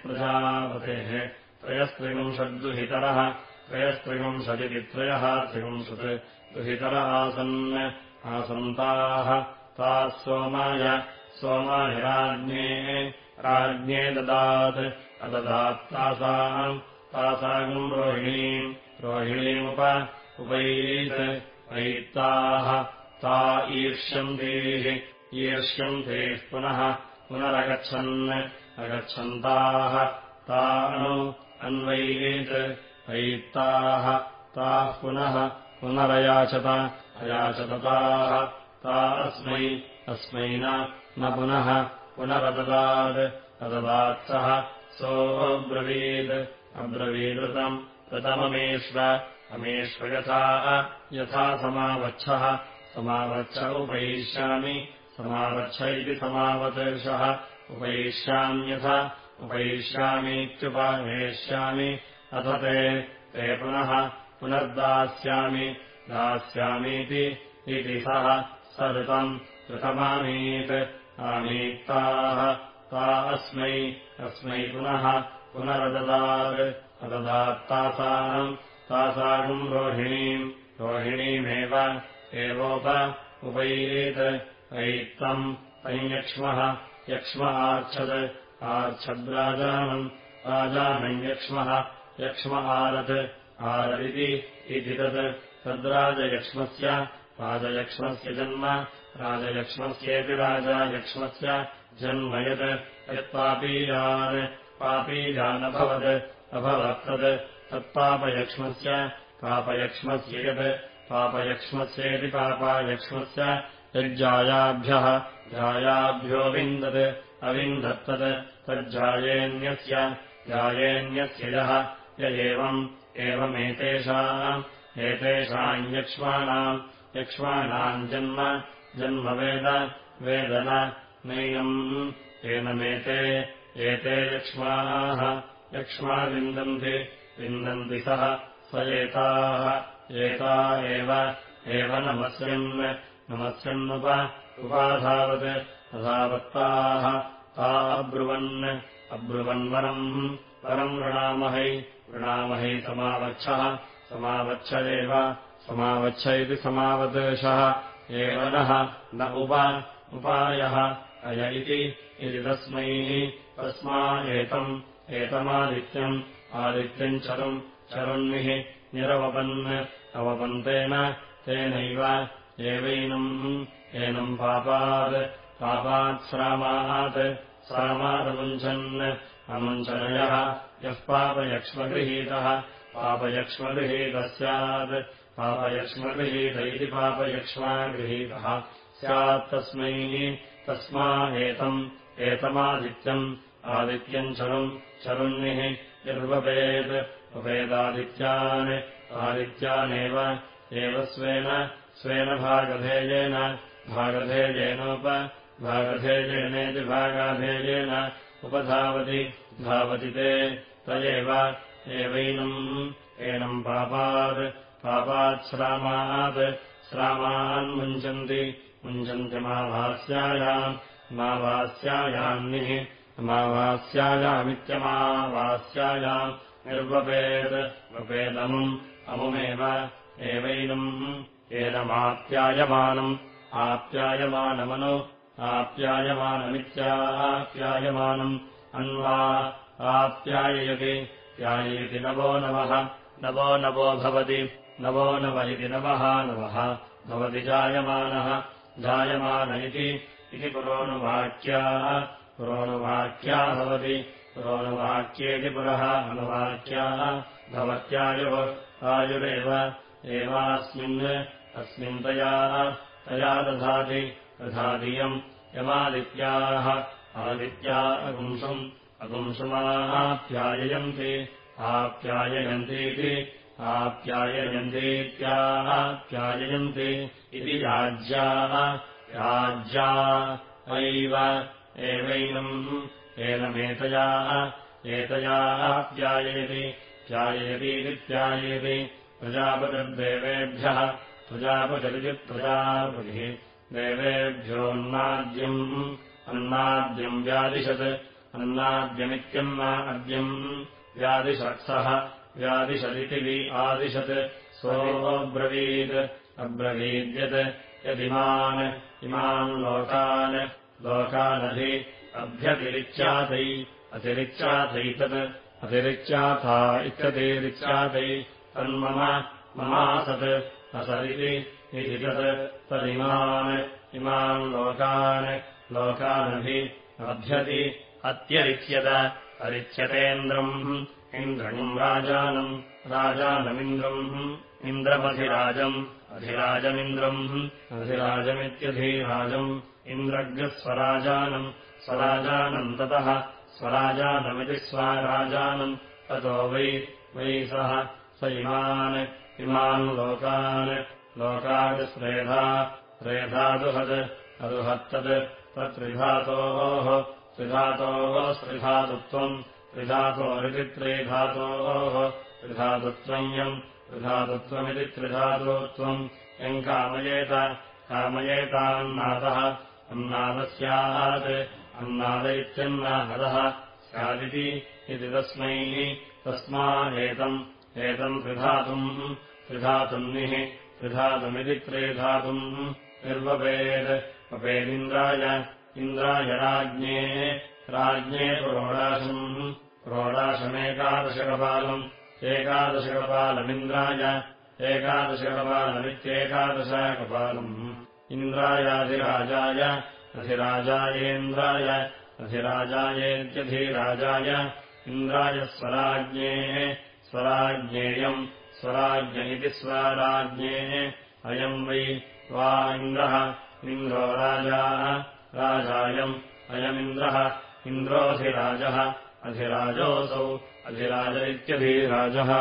त्रयस्त्रिविंशद्दुहितरः त्रयस्त्रिविंशदिति त्रयः त्रिविंशत् दुहितर आसन् आसन्ताः। ताः सोमाय सोमाय राज्ञे राज्ञे ददात् अददात्तासाम् तासागम् रोहिणीम् रोहिणीमुप उपैत् ऐत्ताः ता ईर्ष्यन्तीः ईर्ष्यन्तीः पुनः पुनरगच्छन् अगच्छन्ताः ता अनु ऐत्ताः ताः पुनः पुनरयाचत अयाचतताः ता अस्मै अस्मै न पुनः पुनरददात् अददात्सः सोऽब्रवीत् अब्रवीदृतम् ऋतममेष्व अमेष्व यथा यथा समावच्छः समावच्छ उपैष्यामि समावच्छ इति समावतर्षः उपैष्याम्यथ उपैष्यामीत्युपवेष्यामि अथ ते ते पुनः पुनर्दास्यामि दास्यामीति इति सः स ऋतम् ऋतमानीत् आनीत्ताः ता अस्मै अस्मै पुनः पुनरददात् अददात्तासाम् तासागम् रोहिणीम् रोहिणीमेव एवोप उपैत् ऐत्तम् तञ्यक्ष्मः यक्ष्म आर्च्छद् आर्च्छद्राजानम् राजानञ्यक्ष्मः यक्ष्म आरत् आरदिति इति तत् तद्राजयक्ष्मस्य राजयक्ष्मस्य जन्म राजयक्ष्मस्येति राजायक्ष्मस्य जन्म यत् यत्पापीयान् पापीयानभवत् अभवत्तत् तत्पापयक्ष्मस्य पापयक्ष्मस्य यत् पापयक्ष्मस्येति पापायक्ष्मस्य यज्जायाभ्यः जायाभ्यो विन्दत् अविन्दत्तत् तज्जायेन्यस्य जायेन्यस्य यः य एवम् एवमेतेषाम् एतेषाम् यक्ष्माणाम् यक्ष्माणाम् जन्म जन्म वेद वेदन नैनम्। एनमेते एते यक्ष्माः यक्ष्मा विन्दन्ति विन्दन्ति सः एताः एता एव नमस्यन् नमस्यन्नुप उपाधावत् अधावत्ताः ता अब्रुवन् अब्रुवन्वरम् परम् वृणामहै वृणामहै समावच्छः समावच्छ एव समावच्छ इति समावदेशः एव नः न उप उपायः अय इति तस्मै तस्मा एतम् एतमादित्यम् आदित्यम् चरुम् चरुन्निः निरवपन् अवपन्तेन तेनैव एवैनम् एनम् पापात् पापात्स्रामात् श्रामादमुञ्चन्। अमुञ्चनयः यः पापयक्ष्मगृहीतः पापयक्ष्मगृहीतः स्यात् पापयक्ष्मगृहीत इति पापयक्ष्मा गृहीतः स्यात् तस्मै तस्मा एतम् एतमादित्यम्। आदित्यम् चरुम् चरुन्निः यद्वपेत् उपेदादित्यान् आदित्यानेव एव स्वेन स्वेन भागधेयेन भागधेयेनोप भागधेयेनेति भागाधेयेन उपधावति धावति ते त एवैनम् एनम् पापात् पापात् श्रामात् श्रामान् मुञ्चन्ति मुञ्चन्त्यमाभास्यायाम् मावास्यायान्निः अमावास्यायामित्यमावास्यायाम् निर्वपेत् वपेदमुम् अमुमेव एवैनम् एनमाप्यायमानम् आप्यायमानमनु आप्यायमानमित्याप्यायमानम् अन्वा आप्याययति प्याययति नवो नवः नवो नवो भवति नवो नव इति नवः नवः भवति जायमानः जायमान इति पुरोनुवाक्याः पुरोनुवाक्या भवति पुरोनुवाक्येति पुरः अनुवाक्याः भवत्यायुः आयुरेव एवास्मिन् अस्मिन्तया तया दधाति दधादियम् यमादित्याः। आदित्या अगुंसुम् अगुंसुमाप्याययन्ति आप्याययन्तीति आप्याययन्तीत्याप्याययन्ति इति राज्याः राज्या एव एवैनम्। एनमेतया एतयाप्याययति प्याययतीति प्याययति प्रजापतिर्देवेभ्यः प्रजापचरिति प्रजापतिः देवेभ्योऽन्नाद्यम् अन्नाद्यम् व्यादिशत् अन्नाद्यमित्यन्ना अद्यम् व्यादिषत्सः व्यादिशदिति वि आदिशत्। सोऽब्रवीत् अब्रवीद्यत्। यदिमान् इमान् लोकान् लोकानधि अभ्यतिरिच्यातै अतिरिच्याथैतत् अतिरिच्याथा इत्यतिरिच्यातै तन्मम ममासत् असदिति इति तत् तदिमान् इमान् लोकान् लोकानभि अभ्यति अत्यरिच्यत अरिच्यतेन्द्रम् इन्द्रम् राजानम् राजानमिन्द्रम् इन्द्रमधिराजम् अधिराजमिन्द्रम् अधिराजमित्यधिराजम् इन्द्रज्ञस्वराजानम् स्वराजानम् ततः स्वराजानमिति स्वराजानम् ततो वै वै सः स इमान् इमान् लोकान् लोकादिस्रेधा रेधादुहत् अदुहत्तत् तत्त्रिधातोः त्रिधातोः स्त्रिधातुत्वम् त्रिधातोरिति त्रिधातोः त्रिधातुत्वम् त्रिधातुत्वमिति त्रिधातुत्वम् यम् कामयेत कामयेतान्नादः अन्नादः स्यात् अन्नाद इत्यन्नाहदः स्यादिति इति तस्मै तस्मादेतम् एतम् त्रिधातुम् त्रिधातुम्निः त्रिधातुमिति त्रिधातुम् निर्वपेत् वपेदिन्द्राय इन्द्राय राज्ञे राज्ञे प्रोडाशम् प्रोडाशमेकादशकपालम् एकादशकपालमिन्द्राय एकादशकपालमित्येकादशकपालम् इन्द्रायाधिराजाय अधिराजायेन्द्राय अधिराजायेत्यधिराजाय इन्द्राय स्वराज्ञेः स्वराज्ञेयम् स्वराज्ञ इति स्वराज्ञेः अयम् वै वा इन्द्रः इन्द्रो राजाः राजायम् अयमिन्द्रः इन्द्रोऽधिराजः अधिराजोऽसौ अधिराज इत्यधिराजः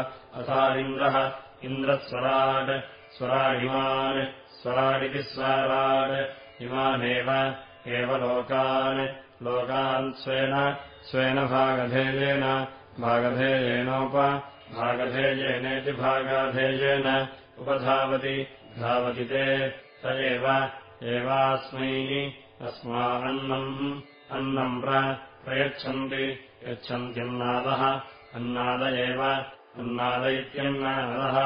अथारिन्द्रः इन्द्रस्वराट् स्वराडिमान् स्वराडिति स्वराट् इमानेव एव लोकान् लोकान् स्वेन स्वेन भागधेयेन भागधेयेनोप भागधेयेनेति भागाधेयेन उपधावति। धावति ते स एव एवास्मै अस्मान्नम् अन्नम् प्रयच्छन्ति यच्छन्त्यन्नादः। अन्नाद एव अन्नादैत्यन्नादः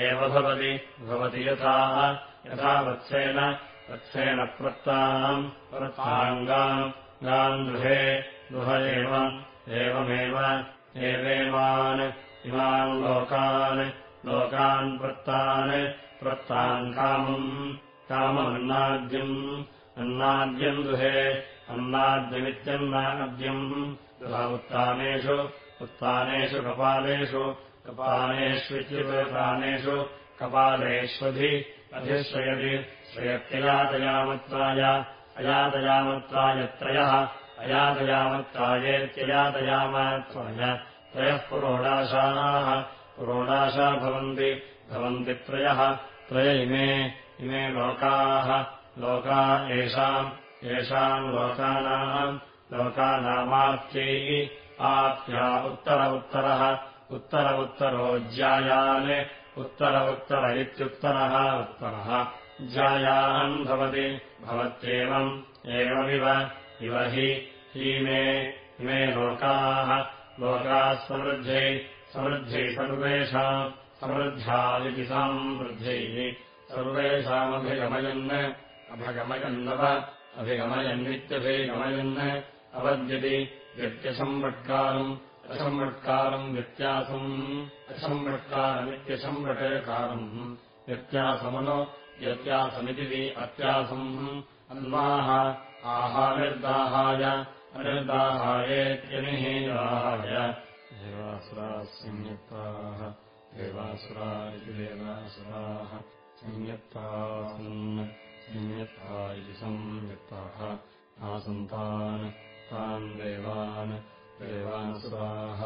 एव भवति भवति यथा। यथा वत्सेन वत्सेन प्रत्ताम् प्रत्ताङ्गाम्। गाम् गृहे गृह एव एवमेव एवेमान् इमान् लोकान् लोकान् प्रत्तान् प्रत्तान् कामम् काममन्नाद्यम् अन्नाद्यम् गृहे अन्नाद्यमित्यन्नाद्यम् उत्तानेषु उत्तानेषु कपालेषु कपालेष्वित्युपतानेषु कपालेष्वधि अधिश्रयति श्रयत्ययातयामत्वाय अयातयामत्वाय त्रयः अयातयामत्वायेत्ययातयामत्वाय त्रयः पुरोडाशाः पुरोडाशा भवन्ति भवन्ति त्रयः त्रय इमे इमे लोकाः लोका येषाम् येषाम् लोकानाम् लोकानामाप्त्यैः आप्या उत्तर उत्तरः उत्तर उत्तरो ज्यायान् उत्तर उत्तर इत्युत्तरः उत्तरः ज्यायान् भवति भवत्येवम् एवमिव इव हि हीमे इमे लोकाः लोकाः समृद्ध्यै समृद्ध्यै सर्वेषाम् समृद्ध्या इति समृद्ध्यैः सर्वेषामभिगमयन् अभगमयन्नव अभिगमयन्नित्यभिगमयन् अवद्यति व्यत्यसंवट्कारम् असंवट्कारम् व्यत्यासम् असंवट्कारमित्यसंवटकारम् व्यत्यासमनो व्यत्यासमिति अत्यासम् अन्वाः आहानिर्दाहाय अनिर्दाहायेत्यनिहेदाहाय देवासुराः संयुक्ताः देवासुरा इति देवासुराः संयत्तासन् संयत्ता इति संयुक्ताः आसन्तान् तान् देवान् देवानसुराः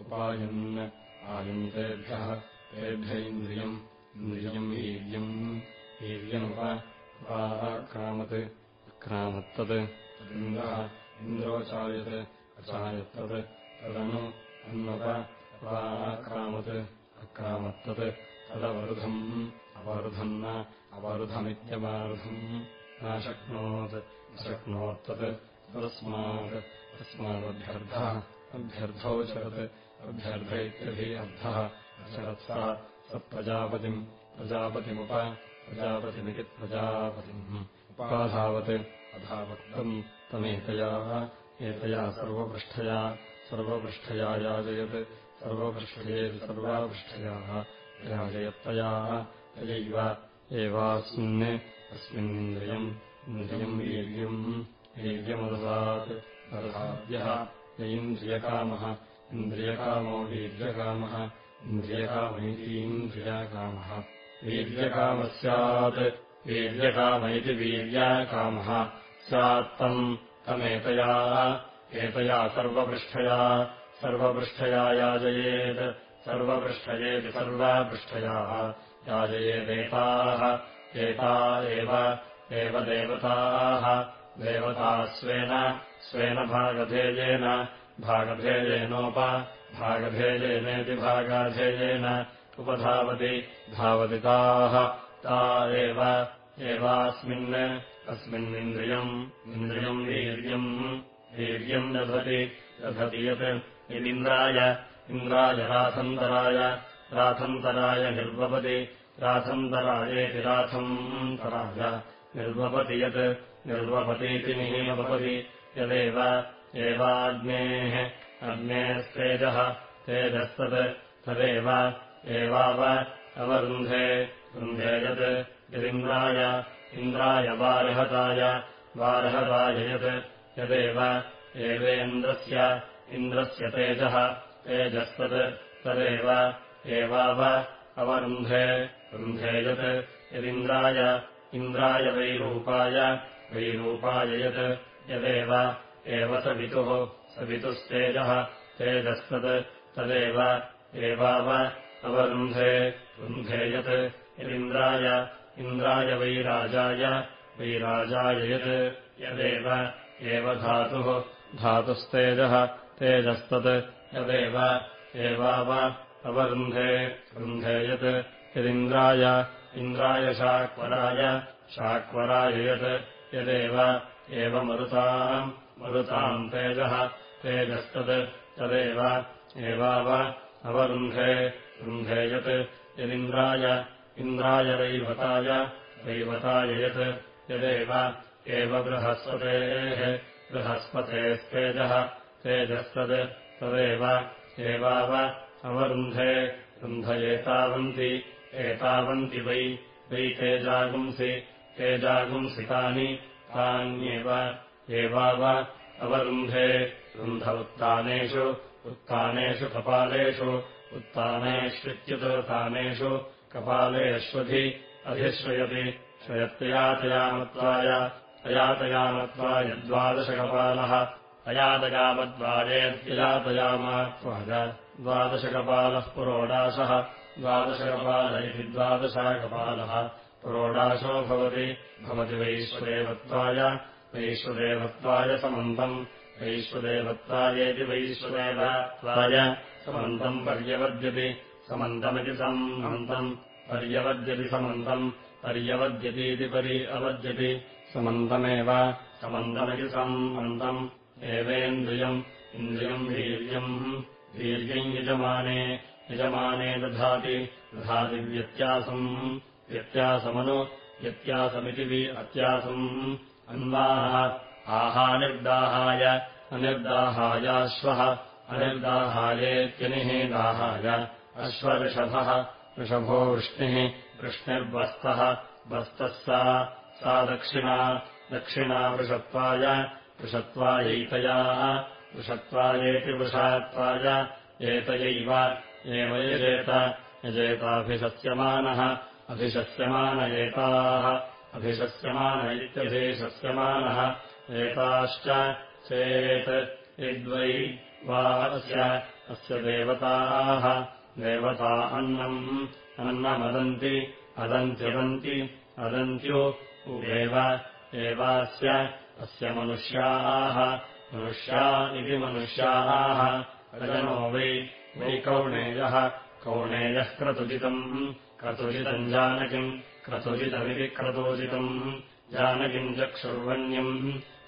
उपायन् आयन्तेभ्यः तेभ्य इन्द्रियम् इन्द्रियम् वीर्यम्। वीर्यमुप उपाक्रामत् अक्रामत्तत् तदिन्द्रः इन्द्रोचायत् अचायत्तत् तदनु अन्वप अपाक्रामत् अक्रामत्तत् तदवरुधम् अवरुधम् न अवरुधमित्यवारुधम्। न शक्नोत् शक्नोत्तत् तदस्मात् तस्मादभ्यर्थः अभ्यर्थौ चरत्। अभ्यर्थ इत्यभि अर्थः। अचरत्सा स प्रजापतिम् प्रजापतिमुप। प्रजापतिमिति प्रजापतिम्। उपाधावत्। अधावत्तम्। तमेतया। एतया सर्वपृष्ठया। सर्वपृष्ठया याजयत्। सर्वपृष्ठयेति सर्वापृष्ठयाः याजयत्तया। तयैव एवास्मिन् अस्मिन्निन्द्रियम् इन्द्रियम्। वीर्यम्। वीर्यमददात् अदधाद्यः इन्द्रियकामः इन्द्रियकामो वीर्यकामः इन्द्रियकामैतीन्द्रियकामः। वीर्यकामः स्यात् वीर्यकाम इति वीर्यकामः। स्यात्तम् तमेतया एतया सर्वपृष्ठया सर्वपृष्ठया याजयेत् सर्वपृष्ठयेति सर्वापृष्ठयाः। याजयेदेताः एता एव देवताः देवता स्वेन स्वेन भागधेयेन भागधेयेनोप भागधेयेनेति भागाधेयेन उपधावति धावति ताः ता एव एवास्मिन् अस्मिन्निन्द्रियम् इन्द्रियम् वीर्यम् वीर्यम् दधति दधति यत् यदिन्द्राय इन्द्राय राथन्तराय राथन्तराय निर्वपति राथन्तरायेति राथन्तराय निर्वपति यत् निर्वपतीति निहीमपति यदेव एवाग्नेः अग्नेस्तेजः तेजस्तत् तदेव एवाव अवरुन्धे रुन्धे यत् यदिन्द्राय इन्द्राय वार्हताय यत् यदेव एवेन्द्रस्य इन्द्रस्य तेजः तेजस्तत् तदेव एवाव अवरुन्धे रुन्धे यत् यदिन्द्राय इन्द्राय वैरूपाय वैरूपाय यत् यदेव एव सवितुः सवितुस्तेजः तेजस्तत् तदेव एवाव अवरुन्धे रुन्धे यत् यदिन्द्राय इन्द्राय वैराजाय वैराजाय यत् यदेव एव धातुः धातुस्तेजः तेजस्तत् यदेव एवाव अवरुन्धे रुन्धे यत् यदिन्द्राय इन्द्राय शाक्वराय शाक्वराय यत् यदेव एव मरुताम् मरुताम् तेजः तेजस्तत् तदेव एवाव अवरुन्धे रुन्धे यत् यदिन्द्राय इन्द्राय रैवताय दैवताय यत् यदेव एव बृहस्पतेः बृहस्पतेस्तेजः तेजस्तद् तदेव एवाव अवरुन्धे रुन्धयेतावन्ति एतावन्ति वै वै तेजागुंसि तेजागुंसितानि तान्येव एवाव अवरुन्धे। रुन्ध उत्तानेषु उत्तानेषु कपालेषु उत्तानेष्वित्युत्तानेषु कपालेष्वधि अधिश्रयति। श्रयत्ययातयामत्वाय अयातयामत्वाय द्वादशकपालः। अयातयामद्वायेत्ययातयामात्वाय द्वादशकपालः पुरोडाशः द्वादशकपाल द्वादशकपालः पुरोडाशो भवति। भवति वैश्वदेवत्वाय। वैश्वदेवत्वाय समन्तम् वैश्वदेवत्वायेति वैश्वदेवत्वाय। समन्तम् पर्यवद्यति समन्तमिति समन्तम् पर्यवद्यति समन्तम् पर्यवद्यतीति परि अवद्यति समन्तमेव। समन्तमिति समन्तम् एवेन्द्रियम् इन्द्रियम् वीर्यम्। वीर्यम् यजमाने। यजमाने दधाति। दधाति व्यत्यासम् व्यत्यासमनु व्यत्यासमिति अत्यासम् अन्वाः आहानिर्दाहाय अनिर्दाहायाश्वः अनिर्दाहायेत्यनिहेदाहाय अश्वऋषभः ऋषभो वृष्णिः वृष्णिर्वस्तः वस्तः सा सा दक्षिणा दक्षिणा वृषत्वाय वृषत्वायैतया वृषत्वायेति वृषात्वाय एतयैव एव यजेत यजेताभिशस्यमानः अभिशस्यमान एताः अभिशस्यमान इत्यभिशस्यमानः एताश्च चेत् यद्वै वा अस्य अस्य देवताः। देवता अन्नम् अन्नमदन्ति अदन्त्यदन्ति अदन्त्यो एव एवास्य अस्य मनुष्याः। मनुष्या इति मनुष्याः। रजनो वै वै कौणेयः। कौणेयः क्रतुजितम् क्रतुजितम् जानकिम् क्रतुजितमिति क्रतोजितम् जानकिम् चक्षुर्वण्यम्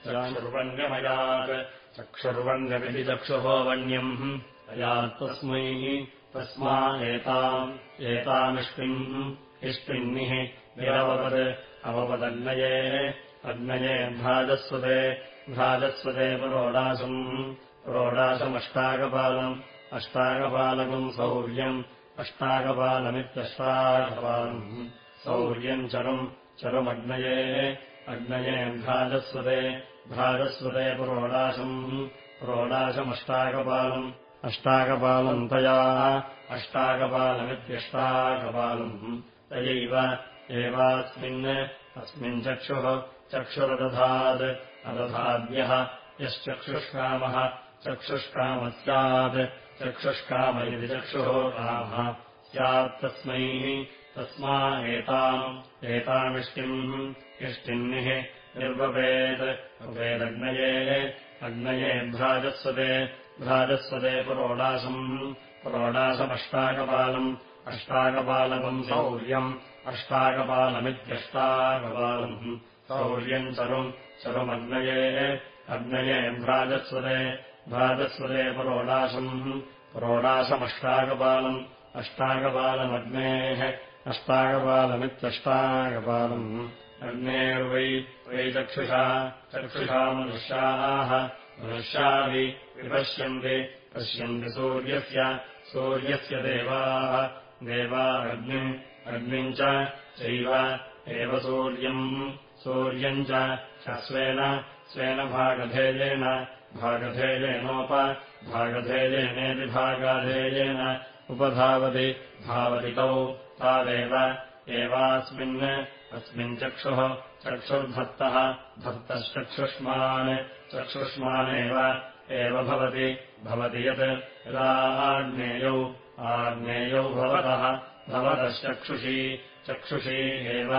चक्षुर्वण्यमयात् चक्षुर्वण्यमिति चक्षुहोवण्यम् अयात्तस्मै तस्मा एताम् एतामिष्टिम् इष्टिन्निः निरवपद् अवपदग्नये अग्नये भ्राजस्वते भ्राजस्वते पुरोडाशम् पुरोडाशमष्टाकपालम् अष्टाकपालकम् सौर्यम् अष्टाकपालमित्यष्टाकपालम् सौर्यम् चरुम् चरुमग्नये अग्नये भ्राजस्वते पुरोडाशम् पुरोडाशमष्टाकपालम् अष्टाकपालम् तया अष्टाकपालमित्यष्टाकपालम् तयैव एवास्मिन् अस्मिन् चक्षुः चक्षुरदधात् अदधाद्यः यश्चक्षुष्कामः चक्षुष्कामः स्यात् चक्षुष्काम इति चक्षुः कामः स्यात्तस्मै तस्मा एताम् एतामिष्टिम् इष्टिन्निः निर्वपेत् उपेदग्नये अग्नये भ्राजस्वते पुरोडाशम् पुरोडाशमष्टाकपालम् अष्टाकपालकम् सौर्यम् अष्टाकपालमित्यष्टाकपालम्। सौर्यम् चरुम् चरुमग्नये अग्नये भ्राजस्वते भ्राजस्वते पुरोडाशम् पुरोडाशमष्टाकपालम् अष्टाकपालमग्नेः अष्टाकपालमित्यष्टाकपालम् अग्नेर्वै वै चक्षुषा। चक्षुषा मनुष्याः मनुष्याभि विपश्यन्ति। पश्यन्ति सूर्यस्य। सूर्यस्य देवाः। देवा अग्निम् चैव एव सूर्यम्। सूर्यम् च स्वेन। स्वेन भागधेयेन भागधेयेनोप भागधेयेनेति भागाधेयेन उपधावति धावति तौ तावेव एवास्मिन् अस्मिन् चक्षुः चक्षुर्धत्तः धत्तश्चक्षुष्मान् चक्षुष्मानेव एव भवति भवति यत् आग्नेयौ आग्नेयौ भवतः भवतश्चक्षुषी चक्षुषी एव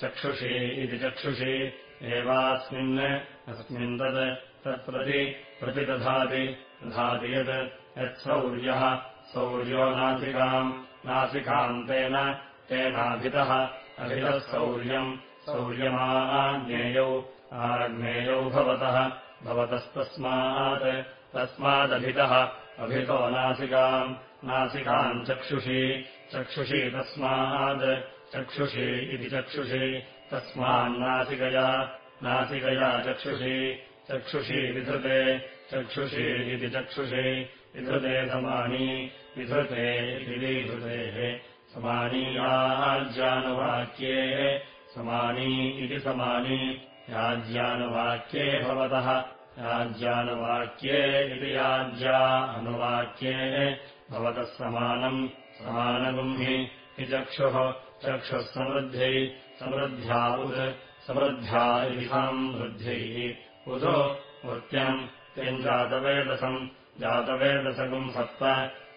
चक्षुषी इति चक्षुषी एवास्मिन् अस्मिन् तत् तत्प्रति प्रतिदधाति दधाति यत् यत्सौर्यः सौर्यो नासिकाम् नासिकाम् तेन तेनाभितः अभितः सौर्यम् सौर्यमाज्ञेयौ आग्नेयौ भवतः भवतस्तस्मात् तस्मादभितः अभितो नासिकाम् नासिकाम् चक्षुषी चक्षुषी तस्मात् चक्षुषी इति चक्षुषी तस्मान्नासिकया नासिकया चक्षुषी चक्षुषी विधृते चक्षुषी इति चक्षुषी विधृते समानी विधृते इति विधृतेः। समानी इति समानी याज्यानुवाक्ये भवतः याज्यानुवाक्ये इति याज्या अनुवाक्ये भवतः समानम् समानगुम्हि हि चक्षुः चक्षुः समृद्ध्यै समृद्ध्या उद् समृद्ध्या इति समृद्ध्यैः उदो वृत्यम् तेम् जातवेदसम् जातवेदसकम् सप्त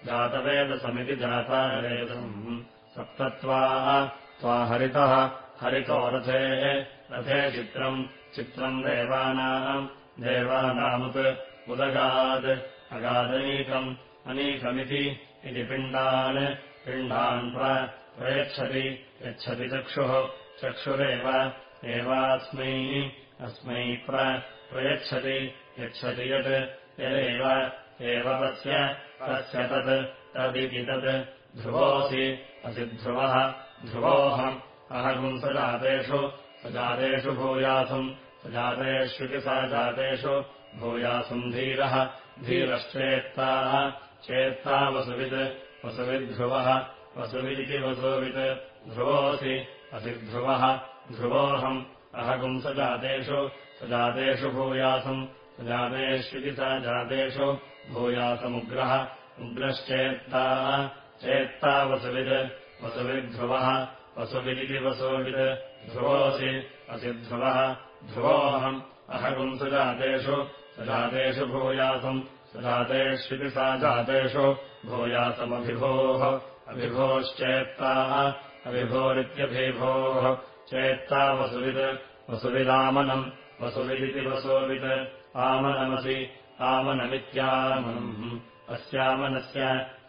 जातवेदसमिति जातावेदसम् सप्तत्वाः त्वा हरितः हरितो रथेः रथे चित्रम् चित्रम् देवानाम् देवानामुत् उदगात् अगादनीकम् अनीकमिति इति पिण्डान् पिण्डान् प्रयच्छति यच्छति चक्षुः चक्षुरेव एवास्मै अस्मै प्रयच्छति यच्छति यत् यदेव एव तस्य तस्य तत् तदिति तत् ध्रुवोऽसि असि ध्रुवः ध्रुवोऽहम्। अहगुम् सजातेषु सजातेषु भूयासम् सजातेष्विति स जातेषु भूयासम् धीरः धीरश्चेत्ताः चेत्ता वसुवित् वसुविद्ध्रुवः वसुविदिति वसुवित् ध्रुवोऽसि असिध्रुवः ध्रुवोऽहम्। अहगुम् सजातेषु भूयासम् सजातेष्विति स जातेषु भूयासमुग्रः उग्रश्चेत्ताः चेत्ता वसुवित् वसुविद्ध्रुवः वसुविदिति वसुवित् ध्रुवोऽसि असिध्रुवः ध्रुवोऽहम् अहगुम् सजातेषु भूयासम् सजातेष्विति सा जातेषु भूयासमभिभोः अभिभोश्चेत्ताः अभिभोरित्यभिभोः चेत्ता वसुवित् वसुविदामनम् वसुविदिति वसुवित् आमनमसि आमनमित्यामनम् अस्यामनस्य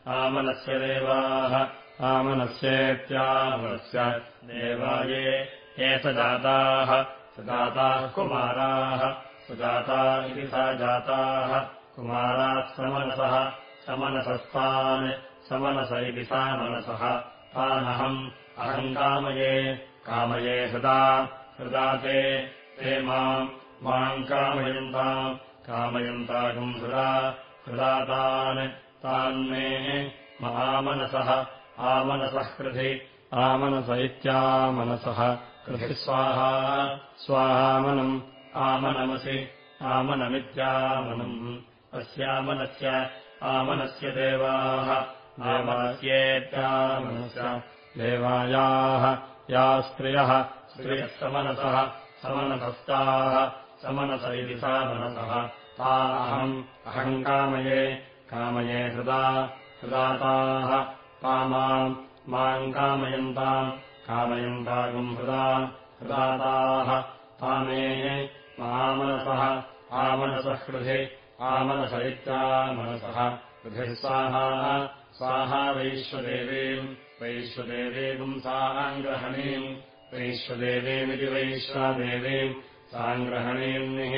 आमनस्य देवाः। आमनस्येत्यामनस्य देवाये। ये सजाताः सजाताः कुमाराः। सुजाता इति सा जाताः। कुमाराः समनसः समनसस्तान् समनस इति सा मनसः। तानहम् अहम् कामये। कामये हृदा हृदा ते ते माम् माम् कामयन्ताम् कामयन्ताकम् हृदा हृदा तान् तान्मे महामनसः आमनसः कृधि आमनस इत्यामनसः कृधि। स्वाहा स्वाहामनम् आमनमसि आमनमित्यामनम्। अस्यामनस्य आमनस्य देवाः देवास्येत्यामनस्य देवायाः या स्त्रियः स्त्रियः समनसः समनसस्ताः समनस। इति सा मनसः ता अहम् अहम् कामये हृदा हृदाताः। ता माम् माम् कामयन्ताम् कामयन्ताकम् हृदा हृदाताः। तामे महामनसः आमनसः कृधे आमनस इत्यामनसः कृधिः स्वाहा स्वाहा वैश्वदेवीम् वैश्वदेवीम् साङ्ग्रहणीम् वैश्वदेवीमिति वैश्वादेवीम् साङ्ग्रहणीम्निः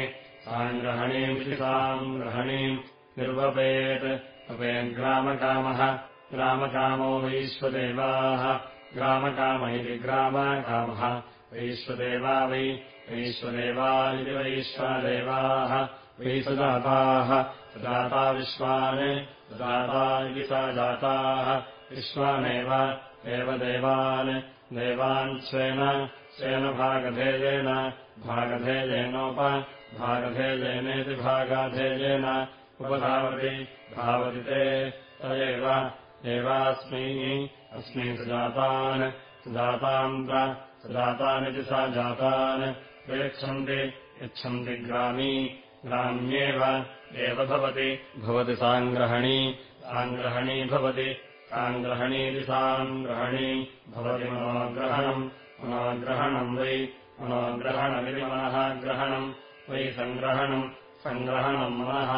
साङ्ग्रहणीमिति साङ्ग्रहणीम् निर्वपेत् अपेग्रामकामः ग्रामकामो वैश्वदेवाः ग्रामकाम इति ग्रामकामः वैश्वदेवा वै वैश्वदेवा इति वैश्वदेवाः वै सजाताः सजाता विश्वान् सजाता इति सा जाताः विश्वानेव एव देवान् देवान् स्वेन भागधेयेनोप भागधेयेनेति भागाधेयेन। उपधावति धावति ते त एव एवास्मै अस्मै सजातान् सजातान् सजातानिति सा जातान्। प्रयच्छन्ति यच्छन्ति ग्रामी ग्राम्येव एव भवति भवति साङ्ग्रहणी साङ्ग्रहणी भवति साङ्ग्रहणीति साङ्ग्रहणी भवति मनोग्रहणम् मनोग्रहणम् वै मनोग्रहणमिति मनः ग्रहणम् वै सङ्ग्रहणम् सङ्ग्रहणम् मनः